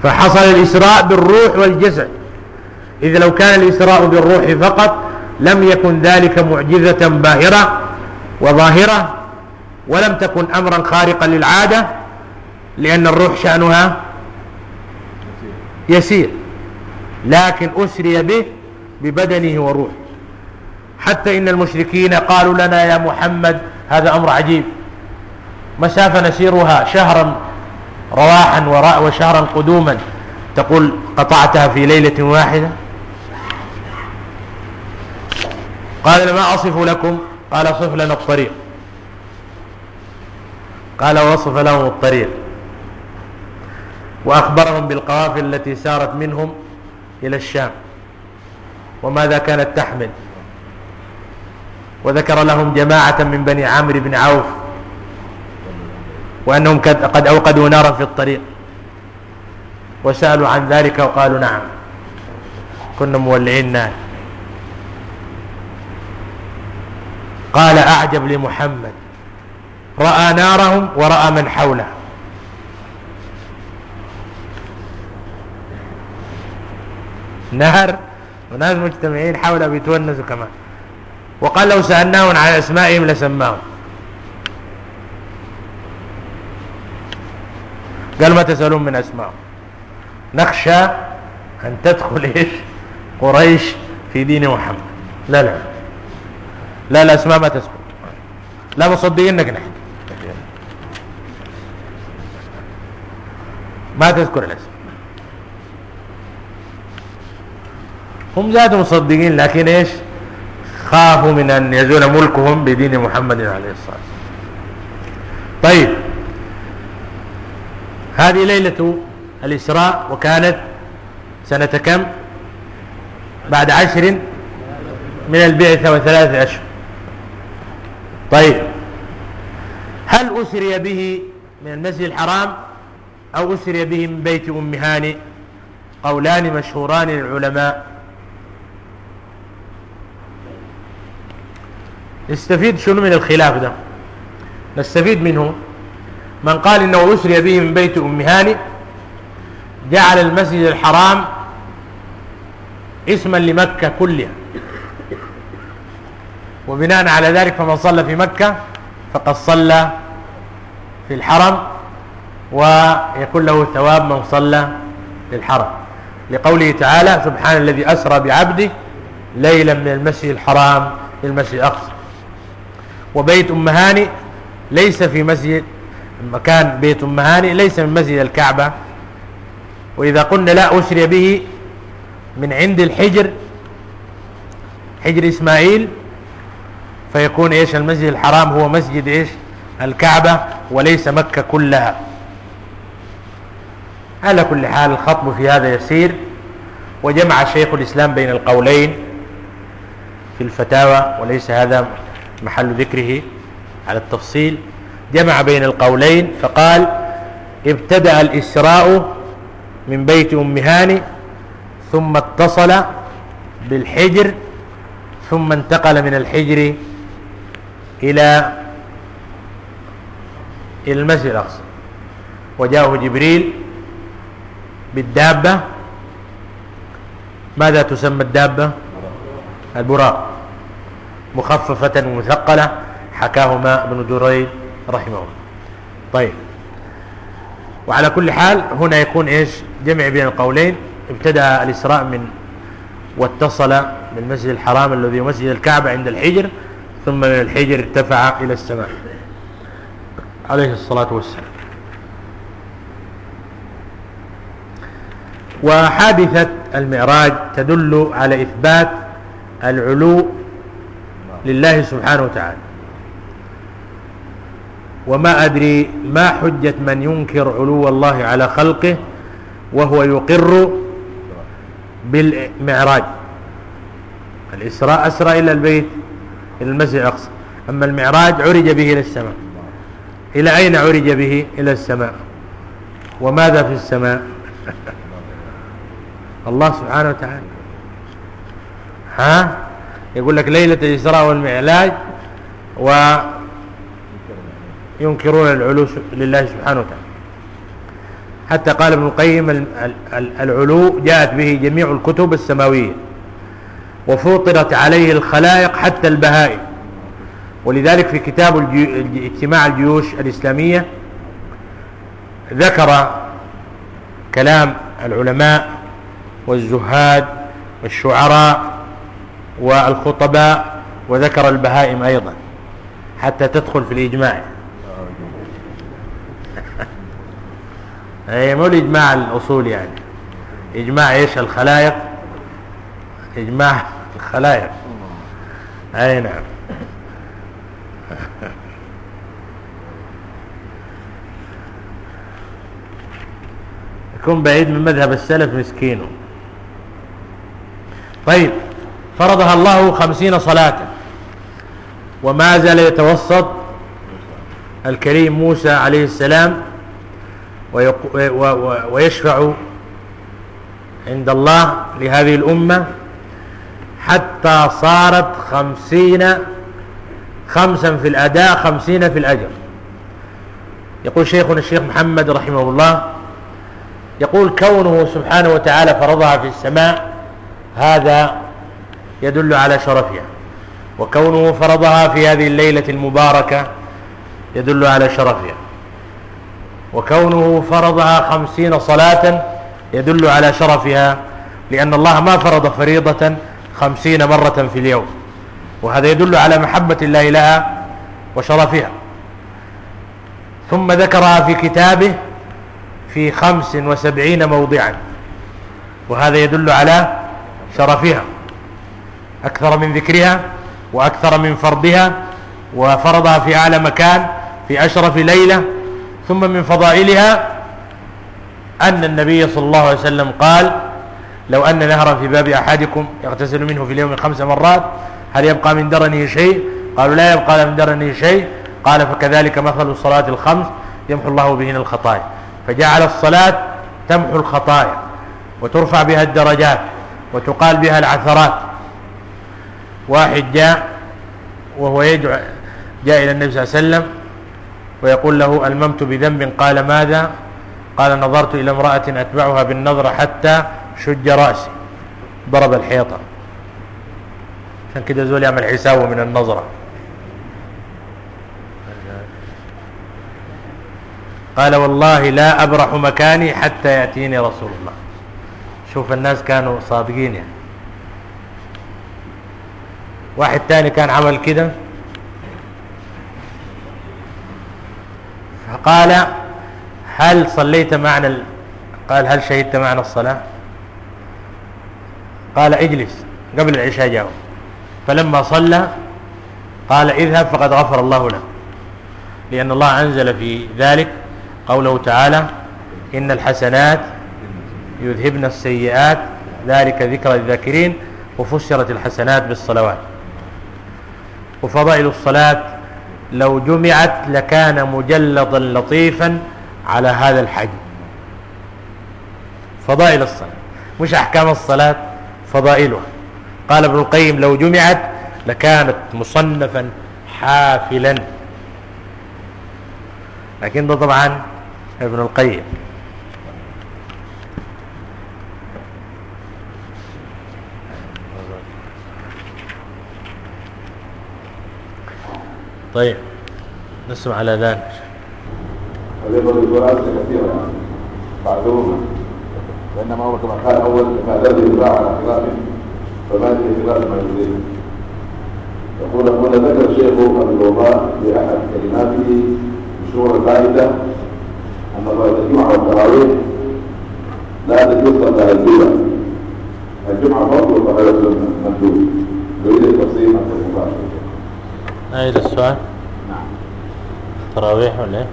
فحصل الإسراء بالروح والجسد إذ لو كان الإسراء بالروح فقط لم يكن ذلك معجزة باهرة وظاهرة ولم تكن أمرا خارقا للعادة لأن الروح شأنها يسير. لكن أسري به ببدنه وروحه. حتى إن المشركين قالوا لنا يا محمد هذا أمر عجيب. مسافة نسيرها شهرا رواحا وشهرا قدوما. تقول قطعتها في ليلة واحدة. قال ما أصف لكم؟ قال صف لنا الطريق. قال وصف لهم الطريق. وأخبرهم بالقوافل التي سارت منهم إلى الشام. وماذا كانت تحمل. وذكر لهم جماعة من بني عامر بن عوف وأنهم قد أوقدوا نارا في الطريق. وسألوا عن ذلك وقالوا نعم. كنا مولعين نار. قال أعجب لمحمد. رأى نارهم ورأى من حوله. نهر. وناس مجتمعين حوله بيتونسوا كمان. وقال لو سألناهم عن أسمائهم لسماهم. قال ما تسألون من أسمائهم نخشى أن تدخل إيش؟ قريش في دين محمد. لا لا. لا الأسماء ما تسكت. لا مصدقينك نحن. ما تذكر الاسم هم زادوا مصدقين لكن إيش؟ خافوا من أن يزول ملكهم بدين محمد عليه الصلاة والسلام. طيب. هذه ليلة الإسراء وكانت سنة كم؟ بعد عشر من البعثة وثلاثة أشهر. طيب هل أسري به من المسجد الحرام أو أسري به من بيت أم هاني؟ قولان مشهوران للعلماء. نستفيد شنو من الخلاف ده؟ نستفيد منه. من قال إنه أسري به من بيت أم هاني جعل المسجد الحرام اسما لمكة كلها. وبناء على ذلك فمن صلى في مكة فقد صلى في الحرم ويكون له ثواب من صلى في الحرم لقوله تعالى سبحان الذي أسرى بعبده ليلا من المسجد الحرام إلى المسجد الأقصى. وبيت أم هاني ليس في مسجد مكان بيت أم هاني ليس من مسجد الكعبة. وإذا قلنا لا أسري به من عند الحجر حجر إسماعيل فيكون إيش؟ المسجد الحرام هو مسجد إيش؟ الكعبة وليس مكة كلها. على كل حال الخطب في هذا يسير وجمع شيخ الإسلام بين القولين في الفتاوى وليس هذا محل ذكره على التفصيل. جمع بين القولين فقال ابتدأ الإسراء من بيت أم هاني ثم اتصل بالحجر ثم انتقل من الحجر إلى المسجد الأقصى. وجاءه جبريل بالدابة. ماذا تسمى الدابة؟ البراق. مخففة ومثقلة حكاهما ابن جريج. رحمه الله. طيب. وعلى كل حال هنا يكون إيش؟ جمع بين القولين. ابتدأ الإسراء من واتصل بالمسجد الحرام الذي مسجد الكعبة عند الحجر ثم من الحجر ارتفع إلى السماء. عليه الصلاة والسلام. وحادثة المعراج تدل على إثبات العلو لله سبحانه وتعالى. وما أدري ما حجة من ينكر علو الله على خلقه وهو يقر بالمعراج. الإسراء أسرى إلى البيت إلى المسجد الأقصى. أما المعراج عرج به إلى السماء. إلى أين عرج به؟ إلى السماء. وماذا في السماء؟ [laughs] الله سبحانه وتعالى. ها؟ يقول لك ليلة الإسراء والمعراج وينكرون العلو لله سبحانه وتعالى. حتى قال ابن القيم العلو جاءت به جميع الكتب السماوية وفطرت عليه الخلائق حتى البهائم. ولذلك في كتاب اجتماع الجيوش الإسلامية ذكر كلام العلماء والزهاد والشعراء والخطباء وذكر البهائم أيضا حتى تدخل في الإجماع اي مو الإجماع الاصولي يعني. إجماع إيش؟ الخلائق. إجماع الخلائق. أي نعم. [laughs] يكون بعيد من مذهب السلف مسكينه. طيب فرضها الله خمسين صلاة. وما زال يتوسط الكريم موسى عليه السلام ويشفع عند الله لهذه الأمة حتى صارت خمسين خمسا في الأداء خمسين في الأجر. يقول شيخنا الشيخ محمد رحمه الله يقول كونه سبحانه وتعالى فرضها في السماء هذا يدل على شرفها. وكونه فرضها في هذه الليلة المباركة يدل على شرفها. وكونه فرضها خمسين صلاة يدل على شرفها لأن الله ما فرض فريضة خمسين مرة في اليوم. وهذا يدل على محبة الله لها وشرفها. ثم ذكرها في كتابه في خمس وسبعين موضعا. وهذا يدل على شرفها. أكثر من ذكرها وأكثر من فرضها وفرضها في أعلى مكان في أشرف ليلة ثم من فضائلها أن النبي صلى الله عليه وسلم قال لو أن نهرا في باب أحدكم يغتسل منه في اليوم خمس مرات هل يبقى من درنه شيء؟ قالوا لا يبقى من درنه شيء. قال فكذلك مثل الصلاة الخمس يمحو الله بهن الخطايا. فجعل الصلاة تمحو الخطايا وترفع بها الدرجات وتقال بها العثرات. واحد جاء وهو يدعو جاء إلى النبي صلى الله عليه وسلم ويقول له ألممت بذنب قال ماذا؟ قال نظرت إلى امرأة أتبعها بالنظر حتى شج رأسي. ضرب الحيطة. عشان كده زول يعمل حسابه من النظرة. قال والله لا أبرح مكاني حتى يأتيني رسول الله. شوف الناس كانوا صادقين يعني. واحد تاني كان عمل كده. فقال هل صليت معنا ال... قال هل شهدت معنا الصلاة؟ قال اجلس. قبل العشاء جاءوا فلما صلى قال اذهب فقد غفر الله له. لأن الله أنزل في ذلك قوله تعالى إن الحسنات يذهبن السيئات ذلك ذكرى الذاكرين وفسرت الحسنات بالصلوات. وفضائل الصلاة لو جمعت لكان مجلدا لطيفا على هذا الحجم فضائل الصلاة. مش أحكام الصلاة فضائلها. قال ابن القيم لو جمعت لكانت مصنفا حافلا. لكن ده طبعا ابن القيم. طيب نسمع الأذان برضه سؤال كثيرة يعني بعدهما وإنما هو كما قال أول ما الذي يدعى على خلاف فما في خلاف ما يريد؟ يقول هنا ذكر الشيخ الوضاء في أحد كلماته مشهورة الفائدة أن الجمعة والتراويح لا تجوز صلاة الجمعة الجمعة فرض والتراويح سنة مندوب يريد التفصيل عن المباشر أين السؤال. نعم. تراويح ولا إيه؟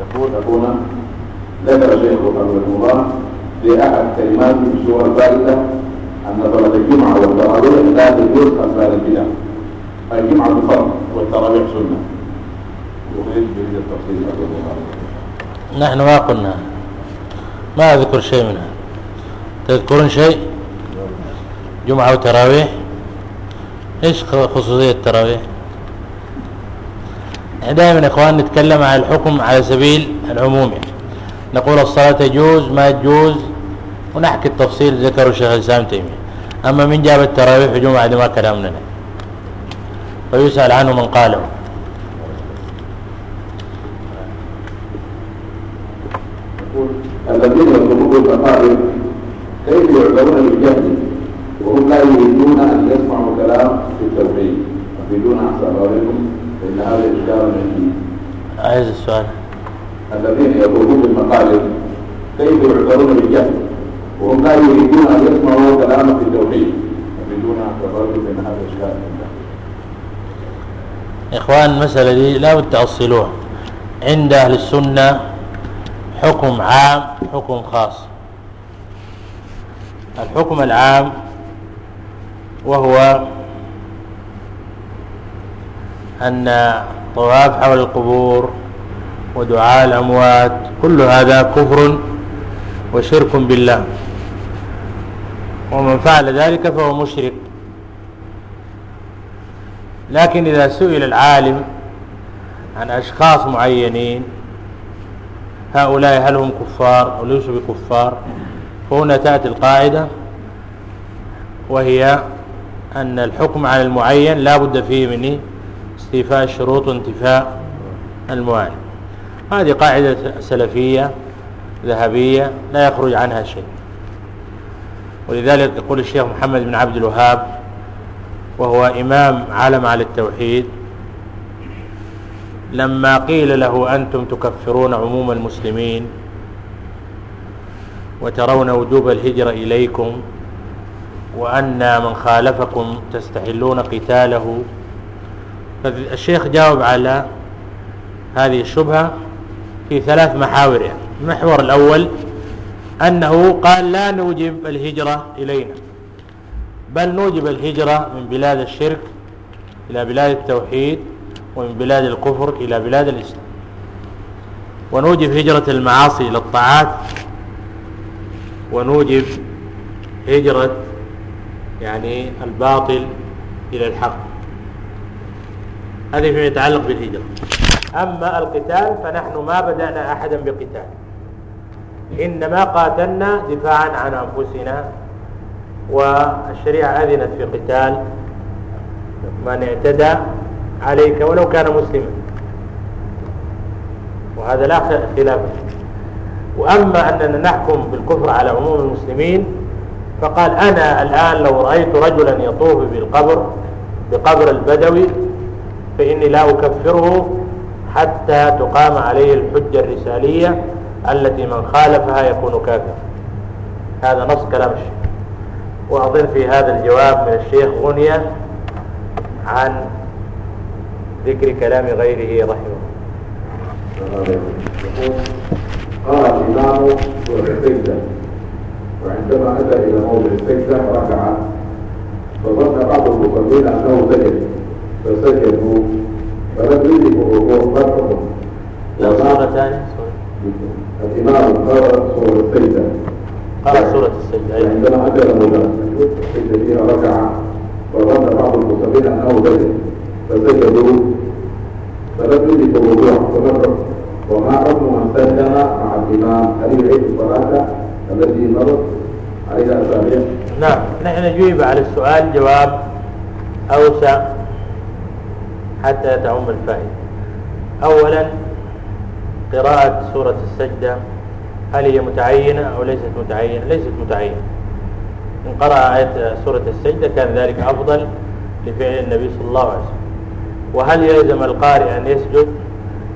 يقول أخونا ذكر الشيخ رحمه الله في أحد كلمات مشهورة الفائدة أن صلاة الجمعة والتراويح لا تجوز خلال البدع الجمعة فرض والتراويح سنة. يريد به التفصيل نحن ما قلنا. ما أذكر شيء منها. تذكرون شيء؟ جمعة وتراويح؟ إيش خصوصية التراويح. دائما إخوان نتكلم عن الحكم على سبيل العموم. نقول الصلاة تجوز ما تجوز ونحكي التفصيل ذكره الشيخ الإسلام تيمية. أما من جاب التراويح في جمعة ما كلامنا. فيسأل عنه من قاله. الذين يطلبون المقالب كيف يعذرون بالجهل وهم لا يريدون ان يسمعوا كلام في التوحيد يريدون احسن عليكم فان هذا اشكال عندي عايز السؤال الذين يطلبون المقالب كيف يعذرون بالجهل وهم لا يريدون ان يسمعوا كلام في التوحيد يريدون احسن عليكم فان هذا اشكال عندي إخوان المسألة دي لا بد تأصلوها. عند أهل السنة حكم عام حكم خاص. الحكم العام وهو أن طواف حول القبور ودعاء الأموات كل هذا كفر وشرك بالله. ومن فعل ذلك فهو مشرك. لكن إذا سئل العالم عن أشخاص معينين هؤلاء هل هم كفار أو ليسوا بكفار؟ فهنا تأتي القاعدة وهي أن الحكم على المعين لا بد فيه من استيفاء الشروط وانتفاء الموانع هذه قاعدة سلفية ذهبية لا يخرج عنها شيء. ولذلك يقول الشيخ محمد بن عبد الوهاب وهو إمام علم على التوحيد. لما قيل له أنتم تكفرون عموم المسلمين وترون وجوب الهجرة إليكم وأن من خالفكم تستحلون قتاله الشيخ جاوب على هذه الشبهة في ثلاث محاور. يعني المحور الأول أنه قال لا نوجب الهجرة إلينا. بل نوجب الهجرة من بلاد الشرك إلى بلاد التوحيد ومن بلاد الكفر إلى بلاد الإسلام. ونوجب هجرة المعاصي إلى الطاعات. ونوجب هجرة يعني الباطل إلى الحق. هذه فيما يتعلق بالهجرة. أما القتال فنحن ما بدأنا أحدا بقتال. إنما قاتلنا دفاعا عن أنفسنا والشريعة أذنت في قتال من اعتدى عليك ولو كان مسلما. وهذا لا خلاف وأما أننا نحكم بالكفر على عموم المسلمين فقال أنا الآن لو رأيت رجلا يطوف بالقبر بقبر البدوي فإني لا أكفره حتى تقام عليه الحجة الرسالية التي من خالفها يكون كافرا. هذا نص كلام الشيخ. وأظن في هذا الجواب من الشيخ غنية عن ذكر كلام غيره رحمه قال الإمام والسجدة وعندما أتى إلى موضع السجدة ركع فظن بعض المصلين أنه سجد فسجدوا فلم يدركوا الركوع فرقهم لا صورة ثانية الإمام قرأ سورة السجدة. قرأ سورة السجدة. أيضا عندما أتى إلى موضع السجدة فيها ركع فظن بعض المصلين أنه سجد فسجدوا فلم يدركوا الركوع فمر وما حكم من سلم مع الإمام هل يعيد الصلاة التي مرت عليها أسابيع؟ نعم. نحن نجيب على السؤال جواب أوسع حتى تعم الفائدة. أولا قراءة سورة السجدة. هل هي متعينة أو ليست متعينة؟ ليست متعينة. إن قرأ آية سورة السجدة كان ذلك أفضل لفعل النبي صلى الله عليه وسلم. وهل يلزم القارئ أن يسجد؟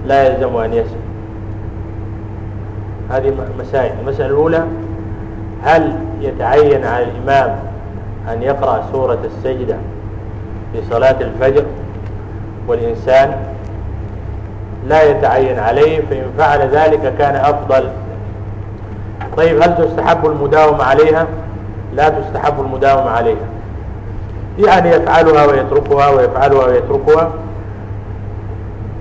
لا يلزم أن يسجد. هذه مسائل. المسألة الأولى هل يتعين على الإمام أن يقرأ سورة السجدة في صلاة الفجر والإنسان؟ لا يتعين عليه فإن فعل ذلك كان أفضل طيب هل تستحب المداومة عليها؟ لا تستحب المداومة عليها. يعني يفعلها ويتركها ويفعلها ويتركها.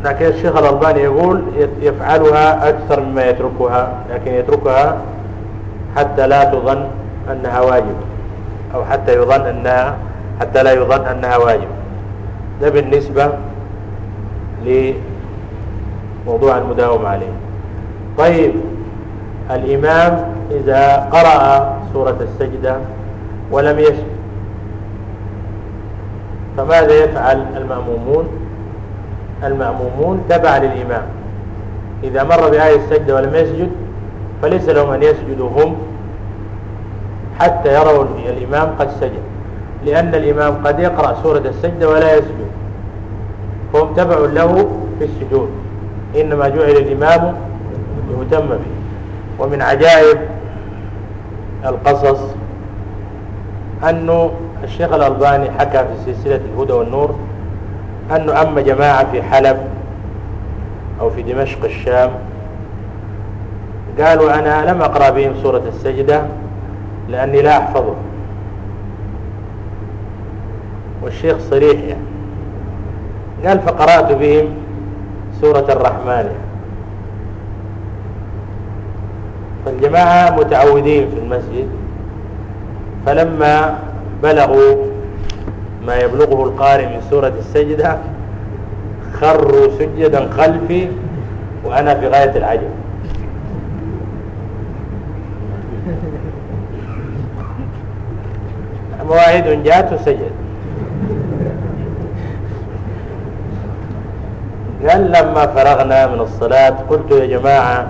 لكن الشيخ الألباني يقول يفعلها أكثر مما يتركها لكن يتركها حتى لا تظن أنها واجب أو حتى يظن أنها حتى لا يظن أنها واجب. ده بالنسبة لموضوع المداومة عليه. طيب الإمام إذا قرأ سورة السجدة ولم يسجد فماذا يفعل المأمومون؟ المأمومون تبع للإمام. إذا مر بآية السجدة ولم يسجد فليس لهم أن يسجدوا هم حتى يروا الإمام قد سجد لأن الإمام قد يقرأ سورة السجدة ولا يسجد. فهم تبع له في السجود إنما جعل الإمام يهتم به. ومن عجائب القصص أنه الشيخ الألباني حكى في سلسلة الهدى والنور أنه أما جماعة في حلب أو في دمشق الشام قالوا أنا لم أقرأ بهم سورة السجدة لأني لا أحفظه. والشيخ صريح يعني. قال فقرأت بهم سورة الرحمن فالجماعة متعودين في المسجد فلما بلغوا ما يبلغه القارئ من سورة السجدة خروا سجدا خلفي وأنا في غاية العجب. مواعيد جاءت وسجد قال لما فرغنا من الصلاة قلت يا جماعة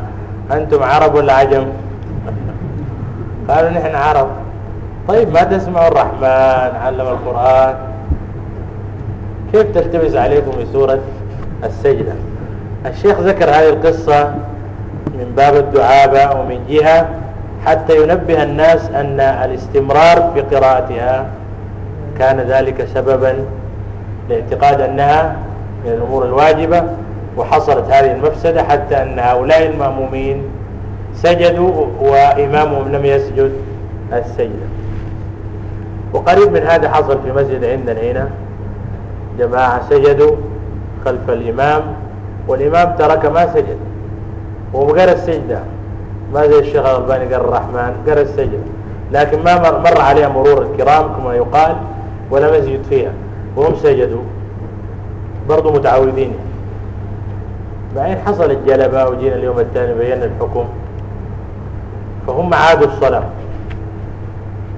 أنتم عرب ولا عجم؟ قالوا نحن عرب. طيب ما تسمعوا الرحمن علم القرآن. كيف تلتبس عليكم في سورة السجدة؟ الشيخ ذكر هذه القصة من باب الدعابة ومن جهة حتى ينبه الناس أن الاستمرار في قراءتها كان ذلك سببا لإعتقاد أنها من الأمور الواجبة وحصلت هذه المفسدة حتى أن هؤلاء المأمومين سجدوا وإمامهم لم يسجد السجدة. وقريب من هذا حصل في مسجد عندنا هنا جماعة سجدوا خلف الإمام والإمام ترك ما سجد. وقرأ السجدة. ما زي الشيخ الألباني قرأ الرحمن قرأ السجدة. لكن ما مر, مر عليها مرور الكرام كما يقال ولم يسجد فيها. وهم سجدوا. برضو متعودين. بعدين حصلت جلبة وجينا اليوم الثاني بينا الحكم. فهم عادوا الصلاة.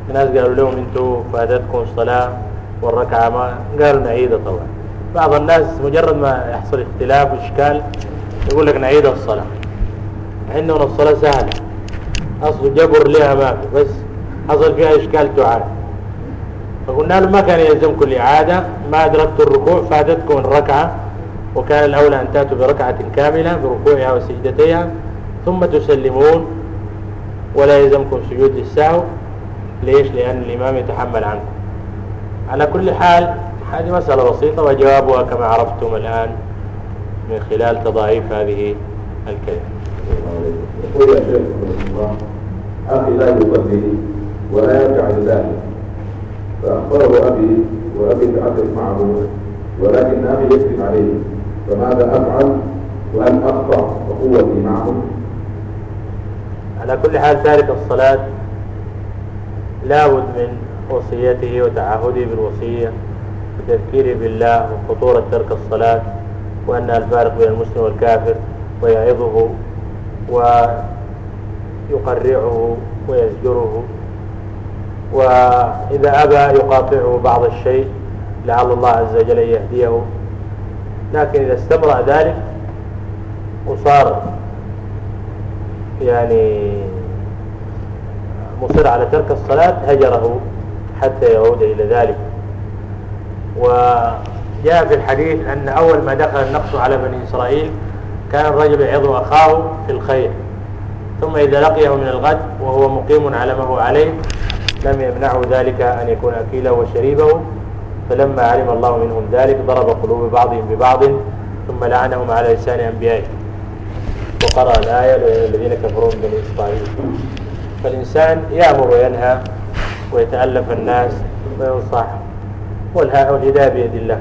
الناس قالوا لهم أنتوا فاتتكم الصلاة والركعة ما قالوا نعيدها طبعا بعض الناس مجرد ما يحصل اختلاف وإشكال يقول لك نعيد الصلاة. عندنا الصلاة سهلة. أصل جبر لها ما بس حصل فيها إشكال تعاد فقلنا له ما كان يلزمكم الإعادة ما أدركتوا الركوع فاتتكم الركعة. وكان الأولى أن تأتوا بركعة كاملة بركوعها وسجدتيها ثم تسلمون ولا يلزمكم سجود للسهو. ليش؟ لأن الإمام يتحمل عنكم. على كل حال هذه مسألة بسيطة وجوابها كما عرفتم الآن من خلال تضعيف هذه الكلمة. يقول يا الله أخي لا يصلي ولا يرجع لذلك فأخبره أبي وأبي تعرف معه ولكن أبي يكتب عليه. فماذا أفعل وهل أخطأ وقوتي معه على كل حال تارك الصلاة لابد من وصيته وتعهده بالوصية وتذكيره بالله وخطورة ترك الصلاة وأنها الفارق بين المسلم والكافر ويعظه ويقرعه ويزجره. وإذا أبى يقاطعه بعض الشيء لعل الله عز وجل يهديه لكن إذا استمر ذلك وصار يعني مصر على ترك الصلاة هجره حتى يعود إلى ذلك. وجاء في الحديث أن أول ما دخل النقص على بني إسرائيل كان الرجل يعظ أخاه في الخير. ثم إذا لقيه من الغد وهو مقيم على ما هو عليه لم يمنعه ذلك أن يكون أكيله وشريبه. فلما علم الله منهم ذلك ضرب قلوب بعضهم ببعض ثم لعنهم على لسان أنبيائه. وقرأ الآية الذين كفروا من بني إسرائيل. فالإنسان يأمر وينهى ويتألف الناس وينصح والهداية بيد الله.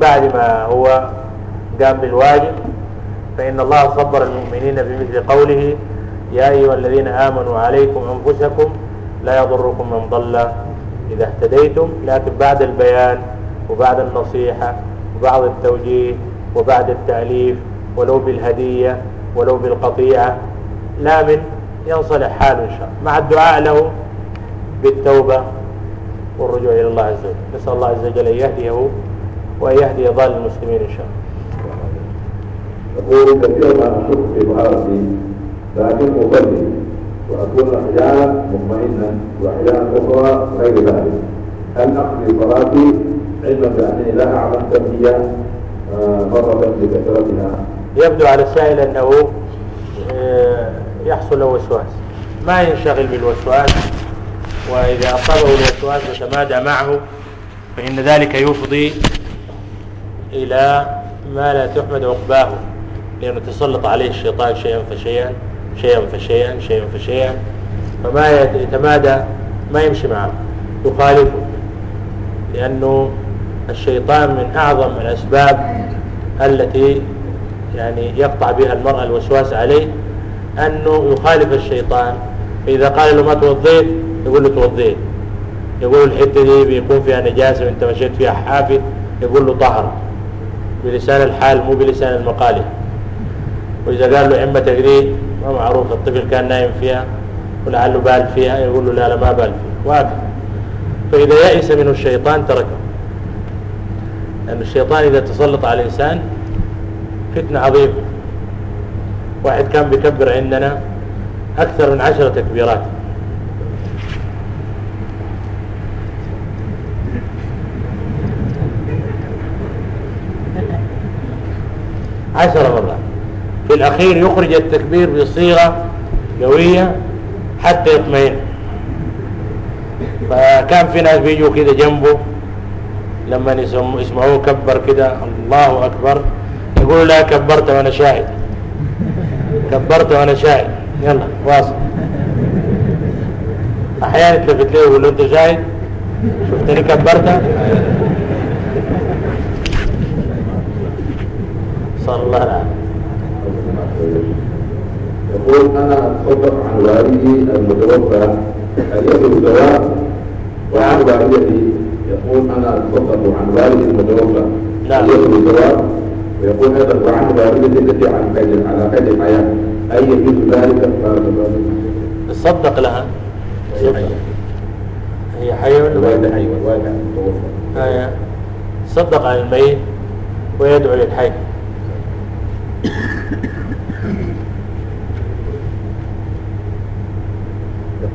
بعد ما هو قام بالواجب فإن الله صبر المؤمنين بمثل قوله يا أيها الذين آمنوا عليكم أنفسكم لا يضركم من ضل إذا اهتديتم لكن بعد البيان وبعد النصيحة وبعد التوجيه وبعد التأليف ولو بالهدية ولو بالقطيعة لا من ينصلح حاله إن شاء الله. مع الدعاء له بالتوبة والرجوع إلى الله عز وجل. نسأل الله عز وجل أن يهديه وأن يهدي ضال المسلمين إن شاء الله. يقول كثيرا ما أشك في لكن أصلي وأكون أحيانا مطمئنا وأحيانا أخرى غير ذلك. هل أقضي صلاتي؟ علما بأنني لا كم هي آه، مرة لكثرتها. يبدو على السائل أنه آه، يحصل له وسواس. ما ينشغل بالوسواس؟ وإذا أصابه الوسواس وتمادى معه فإن ذلك يفضي إلى ما لا تحمد عقباه لأنه تسلط عليه الشيطان شيئا فشيئا. شيئا فشيئا شيئا فشيئا. فما يتمادى ما يمشي معه. يخالفه. لأنه الشيطان من أعظم الأسباب التي يعني يقطع بها المرأة الوسواس عليه أنه يخالف الشيطان. فإذا قال له ما توضيت يقول له توضيت. يقول الحتة دي بيكون فيها نجاسة وانت مشيت فيها حافظ يقول له طهر. بلسان الحال مو بلسان المقالة. وإذا قال له عمتك دي ما معروف الطفل كان نايم فيها ولعله بال فيها يقول له لا لا ما بال فيها واقف. فإذا يئس منه الشيطان تركه. لأن الشيطان إذا تسلط على الإنسان فتنة عظيمة. واحد كان بيكبر عندنا أكثر من عشرة تكبيرات. عشر مرات. في الأخير يخرج التكبير بصيغة قوية حتى يطمئن. فكان في ناس بيجوا كده جنبه لما يسمعوه كبر كده الله أكبر. يقولوا لا كبرت وأنا شاهد. كبرت وأنا شاهد. يلا واصل. أحيانا تلفت له يقول له أنت شاهد؟ شفتني كبرت؟ صلى الله عليه يقول أنا أتصدق عن والدي المتوفى هل يجب الزواج وعن والدتي يقول أنا أتصدق عن والدي المتوفى. هل يجب الزواج ويقول أيضا وعن والدة التي على قيد على قيد الحياة. أي يجوز ذلك؟ تصدق لها. هي حية ولا الوالدة حية والوالدة متوفى هي صدق عن الميت ويدعو للحي.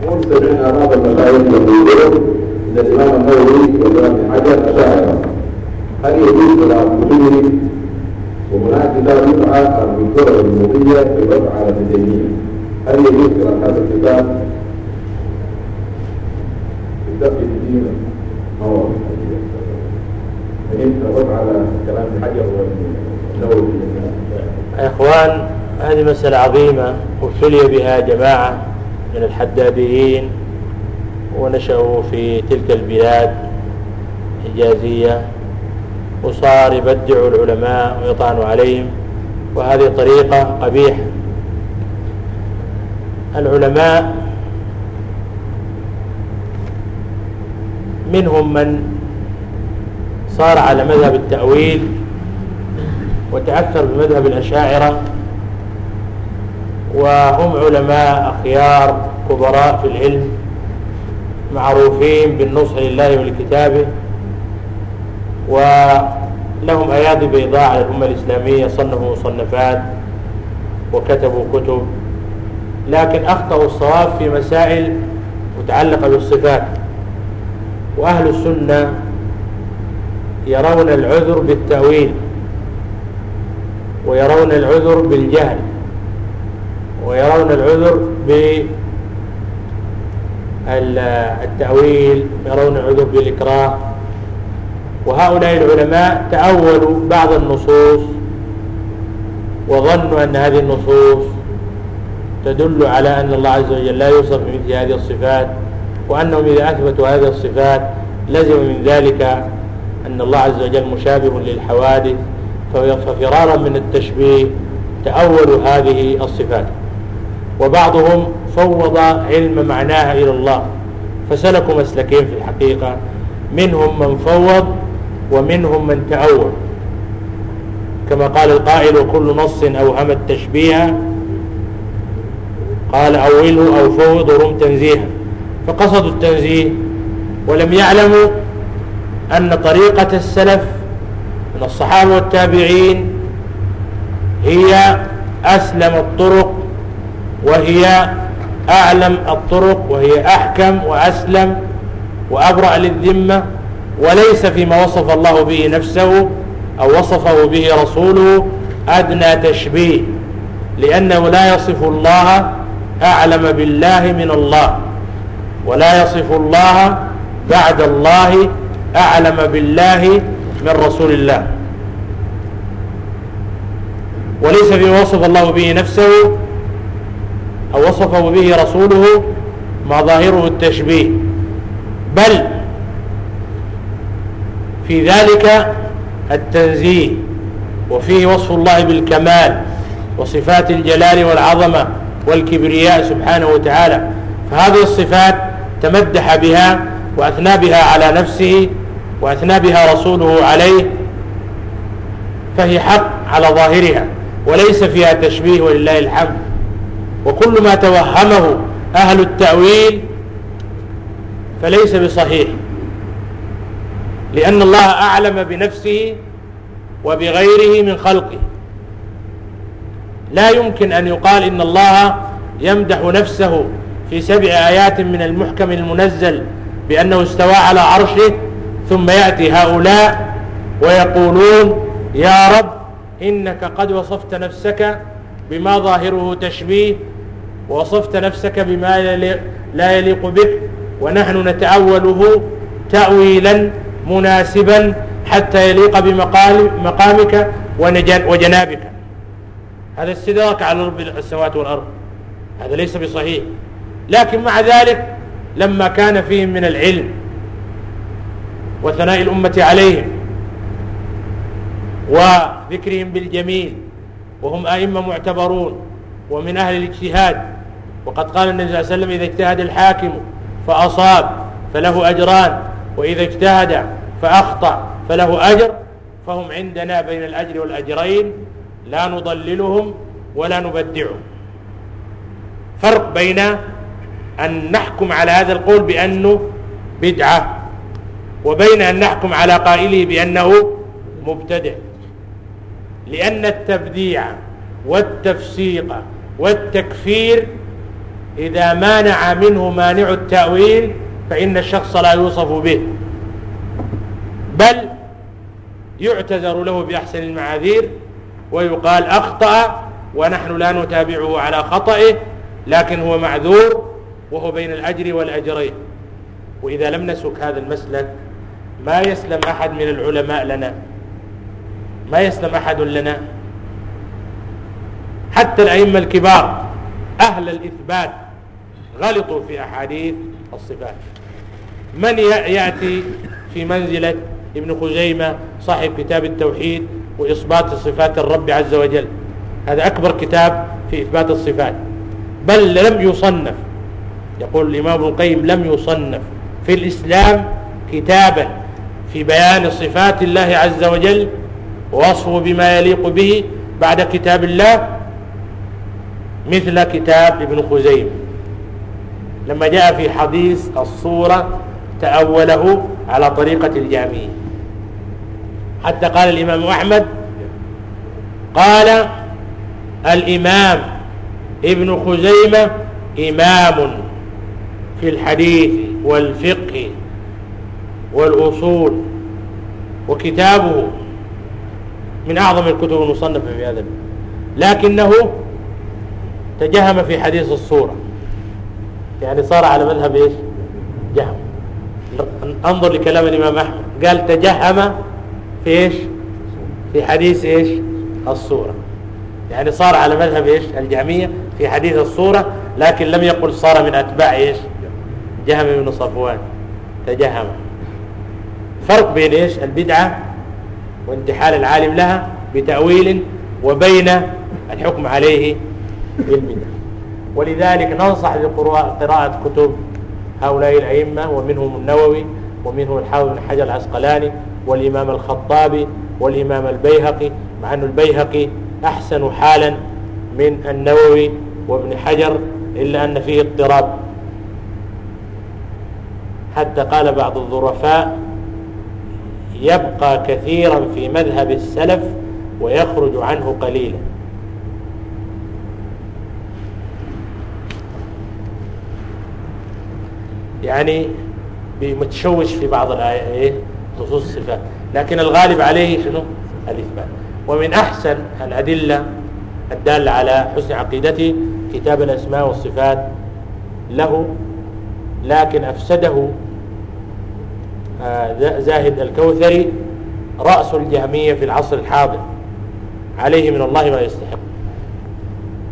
يقول سمعنا بعض المشايخ يقولون ان الإمام النووي والامام ابن حجر اشاعره هل يجوز العبوديه وهناك كتاب يدعى الدكتورة الموضيه في الرد على ابن تيميه هل يجوز قراءه هذا الكتاب؟ كتاب الدين. هو فهمت الرد على كلام ابن حجر والنووي. يا إخوان هذه مسألة عظيمة ابتلي بها جماعة. من الحداديين ونشأوا في تلك البلاد الحجازية وصار يبدعوا العلماء ويطعنوا عليهم. وهذه طريقة قبيحة. العلماء منهم من صار على مذهب التأويل وتأثر بمذهب الأشاعرة. وهم علماء أخيار كبراء في العلم معروفين بالنصح لله ولكتابه ولهم أيادي بيضاء على الأمة الإسلامية صنفوا مصنفات وكتبوا كتب لكن أخطأوا الصواب في مسائل متعلقة بالصفات. وأهل السنة يرون العذر بالتأويل ويرون العذر بالجهل. ويرون العذر بالتأويل يرون العذر بالإكراه وهؤلاء العلماء تأولوا بعض النصوص وظنوا أن هذه النصوص تدل على أن الله عز وجل لا يوصف بمثل هذه الصفات وأنهم إذا أثبتوا هذه الصفات لزم من ذلك أن الله عز وجل مشابه للحوادث ففرارا من التشبيه تأولوا هذه الصفات وبعضهم فوض علم معناها إلى الله. فسلكوا مسلكين في الحقيقة منهم من فوض ومنهم من تأول كما قال القائل وكل نص أوهم التشبيه. قال أوله أو فوض رم تنزيها فقصدوا التنزيه ولم يعلموا أن طريقة السلف من الصحابة والتابعين هي أسلم الطرق وهي أعلم الطرق وهي أحكم وأسلم وأبرأ للذمة وليس فيما وصف الله به نفسه أو وصفه به رسوله أدنى تشبيه لأنه لا يصف الله أعلم بالله من الله ولا يصف الله بعد الله أعلم بالله من رسول الله. وليس فيما وصف الله به نفسه أو وصفه به رسوله ما ظاهره التشبيه. بل في ذلك التنزيه وفيه وصف الله بالكمال وصفات الجلال والعظمة والكبرياء سبحانه وتعالى. فهذه الصفات تمدح بها وأثنى بها على نفسه وأثنى بها رسوله عليه فهي حق على ظاهرها وليس فيها تشبيه ولله الحمد. وكل ما توهمه أهل التأويل فليس بصحيح لأن الله أعلم بنفسه وبغيره من خلقه. لا يمكن أن يقال إن الله يمدح نفسه في سبع آيات من المحكم المنزل بأنه استوى على عرشه ثم يأتي هؤلاء ويقولون يا رب إنك قد وصفت نفسك بما ظاهره تشبيه ووصفت نفسك بما لا يليق بك ونحن نتأوله تأويلا مناسبا حتى يليق بمقامك وجنابك. هذا استدراك على رب السماوات والأرض. هذا ليس بصحيح. لكن مع ذلك لما كان فيهم من العلم وثناء الأمة عليهم وذكرهم بالجميل وهم أئمة معتبرون ومن أهل الاجتهاد وقد قال النبي صلى الله عليه وسلم إذا اجتهد الحاكم فأصاب فله أجران وإذا اجتهد فأخطأ فله أجر. فهم عندنا بين الأجر والأجرين لا نضللهم ولا نبدعهم. فرق بين أن نحكم على هذا القول بأنه بدعة وبين أن نحكم على قائله بأنه مبتدع. لأن التبديع والتفسيق والتكفير إذا مانع منه مانع التأويل فإن الشخص لا يوصف به. بل يعتذر له بأحسن المعاذير ويقال أخطأ ونحن لا نتابعه على خطئه لكن هو معذور وهو بين الأجر والأجرين. وإذا لم نسك هذا المسلك ما يسلم أحد من العلماء لنا. ما يسلم أحد لنا. حتى الأئمة الكبار أهل الإثبات غلطوا في أحاديث الصفات. من يأتي في منزلة ابن خزيمة صاحب كتاب التوحيد وإثبات صفات الرب عز وجل؟ هذا أكبر كتاب في إثبات الصفات. بل لم يصنف يقول الإمام ابن القيم لم يصنف في الإسلام كتابا في بيان صفات الله عز وجل ووصفه بما يليق به بعد كتاب الله مثل كتاب ابن خزيمة. لما جاء في حديث الصورة تأوله على طريقة الجامية حتى قال الإمام أحمد قال الإمام ابن خزيمة إمام في الحديث والفقه والأصول وكتابه من أعظم الكتب المصنفة في هذا لكنه تجهم في حديث الصورة. يعني صار على مذهب إيش؟ جهم. انظر لكلام الإمام أحمد. قال تجهم في إيش؟ في حديث إيش؟ الصورة. يعني صار على مذهب إيش؟ الجهمية في حديث الصورة لكن لم يقل صار من أتباع إيش؟ جهم بن صفوان. تجهم. فرق بين إيش؟ البدعة وانتحال العالم لها بتأويل وبين الحكم عليه بالبدعة ولذلك ننصح بقراءة كتب هؤلاء الأئمة ومنهم النووي ومنهم الحافظ بن حجر العسقلاني والإمام الخطابي والإمام البيهقي مع أن البيهقي أحسن حالا من النووي وابن حجر إلا أن فيه اضطراب. حتى قال بعض الظرفاء يبقى كثيرا في مذهب السلف ويخرج عنه قليلا. يعني متشوش في بعض الآيات نصوص الصفات. لكن الغالب عليه شنو؟ الإثبات. ومن أحسن الأدلة الدالة على حسن عقيدته كتاب الأسماء والصفات له لكن أفسده آه، زاهد الكوثري رأس الجهمية في العصر الحاضر. عليه من الله ما يستحق.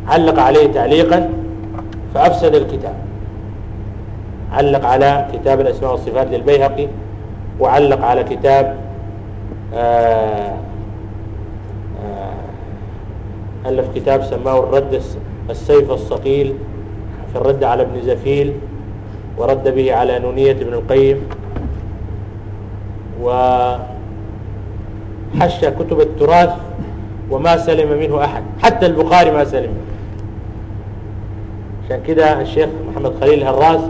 علق عليه تعليقا فأفسد الكتاب. علق على كتاب الأسماء والصفات للبيهقي وعلق على كتاب آه، آه، ألف كتاب سماه الرد السيف الصقيل في الرد على ابن زفيل ورد به على نونية ابن القيم وحش كتب التراث وما سلم منه أحد حتى البخاري ما سلم عشان كده الشيخ محمد خليل الهراس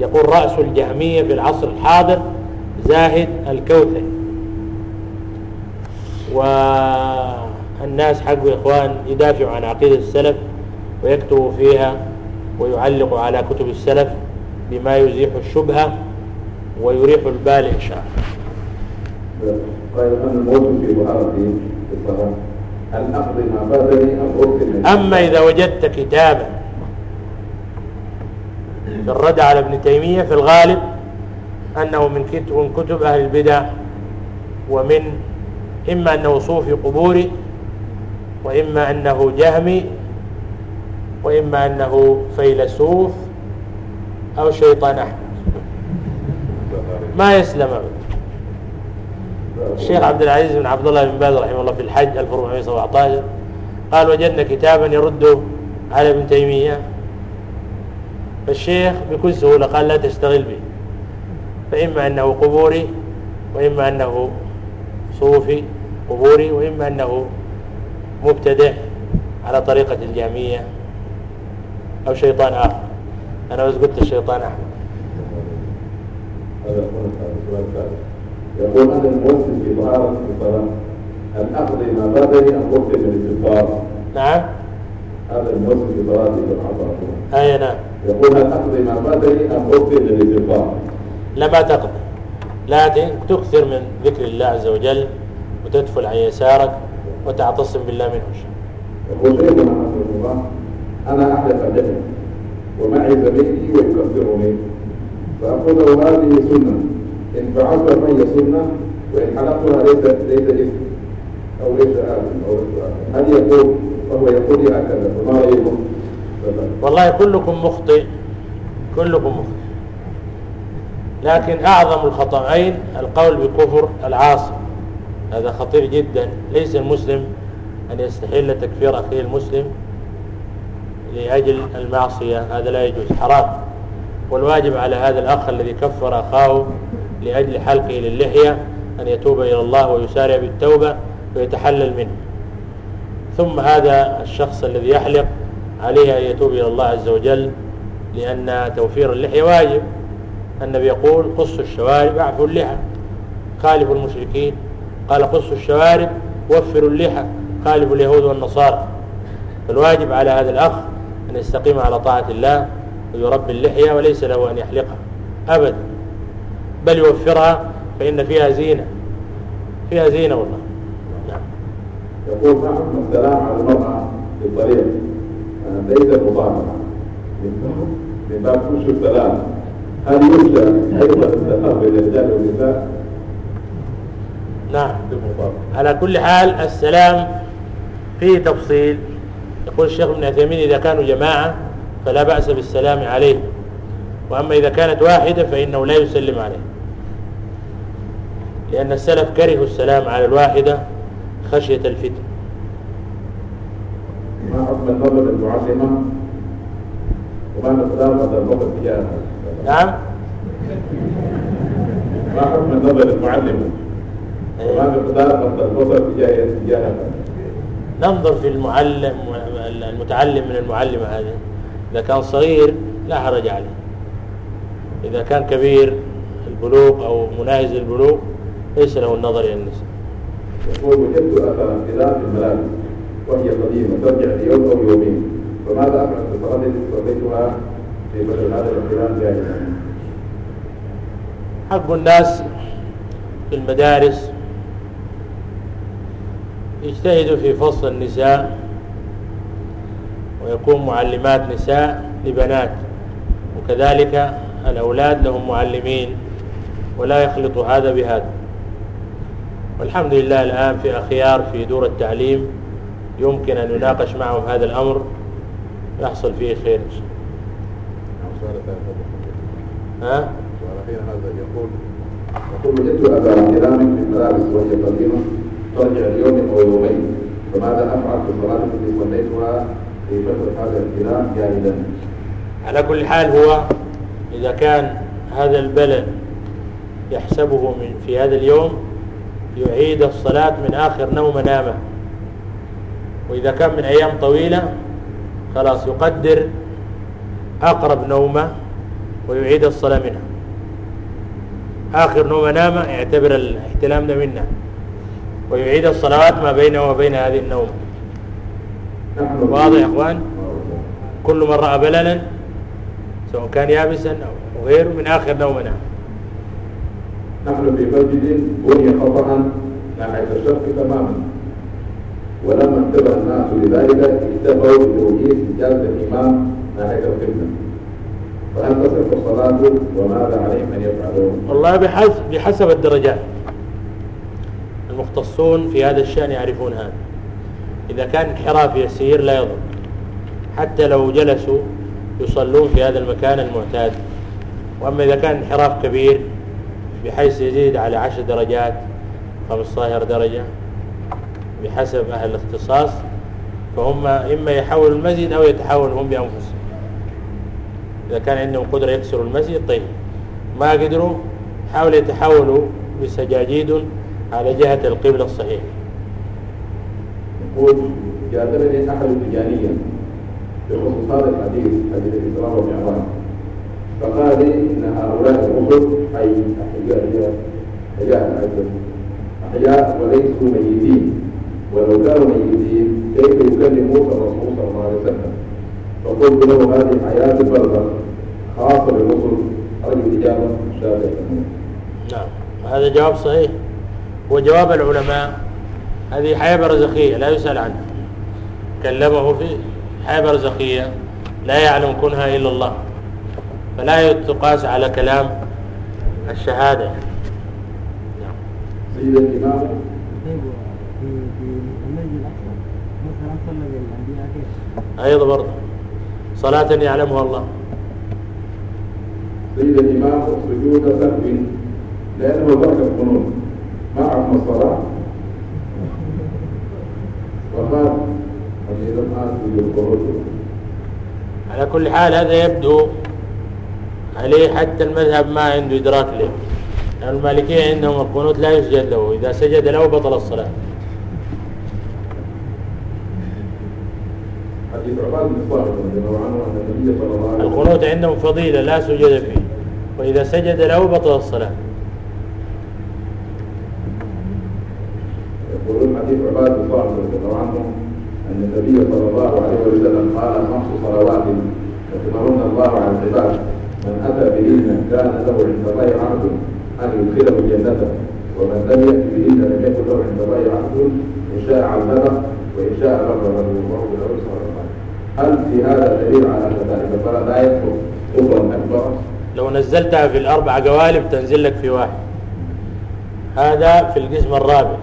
يقول رأس الجهمية في العصر الحاضر زاهد الكوثري. والناس حقه إخوان يدافعوا عن عقيدة السلف ويكتبوا فيها ويعلقوا على كتب السلف بما يزيح الشبهة ويريح البال إن شاء الله. أما إذا وجدت كتابا في الرد على ابن تيمية في الغالب أنه من كتب أهل البدع ومن إما أنه صوفي قبوري وإما أنه جهمي وإما أنه فيلسوف أو شيطان أحمد. ما يسلم الشيخ عبد العزيز بن عبد الله بن باز رحمه الله في الحج 1417 قال وجدنا كتابا يرد على ابن تيمية فالشيخ بكل سهولة قال لا تشتغل به فإما أنه قبوري وإما أنه صوفي قبوري وإما أنه مبتدع على طريقة الجهمية أو شيطان آخر. أنا بس قلت الشيطان أحمد. هذا يقول أنا الموسم في طهارة الصلاة أن أقضي ما بدني أم أكثر من الاستغفار نعم. هذا الموسم في صلاتي بالعصر آية نعم. يقول هل أقضي ما بدني أم أكثر من الاستغفار لما تقضي لكن تكثر من ذكر الله عز وجل وتدفل عن يسارك وتعتصم بالله منه. يقول شيخنا حسن الله أنا أحلف اللحم ومعي زميلي ويكفرني فأقول له هذه سنة. إن فعلت فهي سنة وإن حلقتها ليس ليس إثم. أو ليس آثم أو ليس آثم. هل يقول فهو يقول هكذا فما رأيكم؟ والله كلكم مخطئ. كلكم مخطئ. لكن أعظم الخطأين القول بكفر العاصي. هذا خطير جدا. ليس المسلم أن يستحل تكفير أخيه المسلم لأجل المعصية. هذا لا يجوز. حرام. والواجب على هذا الأخ الذي كفر أخاه لأجل حلقه للحية أن يتوب إلى الله ويسارع بالتوبة ويتحلل منه. ثم هذا الشخص الذي يحلق عليه أن يتوب إلى الله عز وجل لأن توفير اللحية واجب. النبي يقول قصوا الشوارب اعفوا اللحى. خالفوا المشركين قال قصوا الشوارب وفروا اللحى. خالفوا اليهود والنصارى فالواجب على هذا الأخ أن يستقيم على طاعة الله ويربي اللحية وليس له أن يحلقها أبدا. بل يوفرها فإن فيها زينة. فيها زينة والله. نعم. يقول حكم السلام على المرأة في الطريق. ليس مصافحة من باب خش السلام هل يخشى أيضا السلام بين الرجال والنساء؟ نعم. على كل حال السلام فيه تفصيل. يقول الشيخ ابن عثيمين إذا كانوا جماعة فلا بأس بالسلام عليه وأما إذا كانت واحدة فإنه لا يسلم عليه. لأن السلف كرهوا السلام على الواحدة خشية الفتن ما حكم النظر المعلمة وما مقدار هذا الوقت فيها نعم. ما حكم النظر المعلمة وما مقدار هذا الوقت تجاه تجاهها ننظر في المعلم المتعلم من المعلمة هذه. إذا كان صغير لا حرج عليه. إذا كان كبير البلوغ أو مناهز البلوغ ليس له النظر إلى النساء؟ يقول وجدت أثر انقلاب في الملابس. وهي قديمة ترجع ليوم أو يومين. فماذا أفعل في الصلاة التي صليتها في بدل هذا الاختلاف جاهزا؟ حق الناس في المدارس. يجتهدوا في فصل النساء ويكون معلمات نساء لبنات. وكذلك الأولاد لهم معلمين ولا يخلط هذا بهذا. والحمد لله الآن في أخيار في دور التعليم. يمكن أن يناقش معهم هذا الأمر يحصل فيه خير إن شاء الله ها؟ هذا يقول يقول وجدت أثر انقلاب في الملابس وهي قديمة ترجع ليوم أو يومين فماذا أفعل في الصلاة التي صليتها في فترة هذا الانقلاب جاهزا؟ على كل حال هو إذا كان هذا البلد يحسبه من في هذا اليوم يعيد الصلاة من آخر نوم نامه وإذا كان من أيام طويلة خلاص يقدر أقرب نومة ويعيد الصلاة منها. آخر نوم نامة يعتبر الاحتلام ده منها ويعيد الصلوات ما بينه وبين هذه النوم واضح يا إخوان؟ كل من رأى بللا سواء كان يابسا أو غيره من آخر نوم نام نحن في مسجد بني خطا ناحيه الشرق تماما. ولما انتبه الناس لذلك اكتفوا بتوجيه سجاده الإمام ناحية القبلة. فهل تصح الصلاة؟ وماذا عليهم أن يفعلون؟ والله بحسب بحسب الدرجات. المختصون في هذا الشأن يعرفون هذا. إذا كان انحراف يسير لا يضر. حتى لو جلسوا يصلون في هذا المكان المعتاد. وأما إذا كان انحراف كبير بحيث يزيد على عشر درجات 15 درجة بحسب أهل الاختصاص فهم إما يحولوا المسجد أو يتحولوا هم بأنفسهم. إذا كان عندهم قدرة يكسروا المسجد طيب. ما قدروا؟ حاولوا يتحولوا بسجاجيد على جهة القبلة الصحيحة يقول جادلني أحد التجانية بخصوص هذا الحديث حديث الإسراء والمعراج فقال لي إن هؤلاء الرسل أي أحياء أحياء أحياء وليسوا ميتين. ولو كانوا ميتين كيف يكلم موسى الرسول صلى الله عليه وسلم؟ فقلت له هذه حياة البرزخ خاصة بالرسل أرجو إجابة شافعية نعم. هذا جواب صحيح. وجواب العلماء. هذه حياة برزخية لا يسأل عنها. كلمه في حياة برزخية لا يعلم كنها إلا الله. فلا تقاس على كلام الشهادة. نعم. سيد الإمام. أيضا برضه. صلاة يعلمها الله. سيد الإمام سجود سهو لأنه ترك القنوت ما عرفنا الصلاة؟ وقال أني لم آت القنوت على كل حال هذا يبدو عليه حتى المذهب ما عنده إدراك له. يعني المالكية عندهم القنوت لا يسجد له. إذا سجد له بطل الصلاة. حديث بن صالح رضي الله عنه أن النبي صلى الله عليه وسلم القنوت عندهم فضيلة لا سجد فيه وإذا سجد له بطل الصلاة. يقولون حديث عباد بن صالح رضي الله عنه أن النبي صلى الله عليه وسلم قال خمس صلوات يتمرون الله على العباد. من أتى بهن كان له عند الله عهد أن يدخله الجنة ومن لم يأت بهن لم يكن له عند الله عهد إن شاء عذبه وإن شاء غفر له. الله بالعسر هل في هذا دليل على أن ذلك لا يكفر كفرا أكبر؟ لو نزلتها في الأربع قوالب تنزل لك في واحد. هذا في القسم الرابع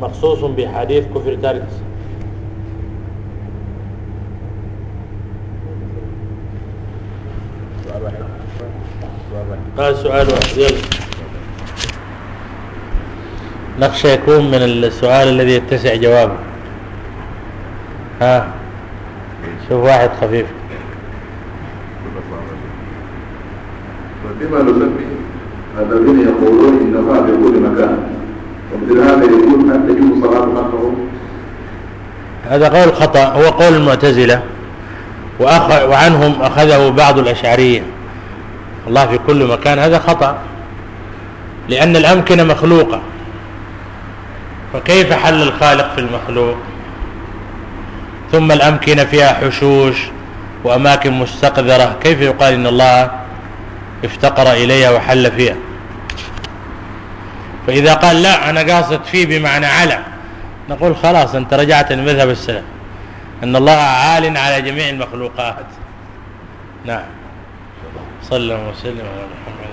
مخصوص بحديث كفر تارك قال سؤال واحد يلا. نخشى يكون من السؤال الذي يتسع جوابه. ها؟ شوف واحد خفيف. وبما نسمي الذين يقولون إن الله في كل مكان. ومثل هذا يقول هل تجوز صلاه خلفه؟ هذا قول خطأ هو قول المعتزلة. وأخ وعنهم أخذه بعض الاشعريه الله في كل مكان هذا خطأ. لأن الأمكنة مخلوقة. فكيف حل الخالق في المخلوق؟ ثم الأمكنة فيها حشوش وأماكن مستقذرة. كيف يقال إن الله افتقر إليها وحل فيها؟ فإذا قال لا أنا قاصد فيه بمعنى على. نقول خلاص أنت رجعت لمذهب السلف. أن الله عال على جميع المخلوقات. نعم. صلى الله وسلم على محمد.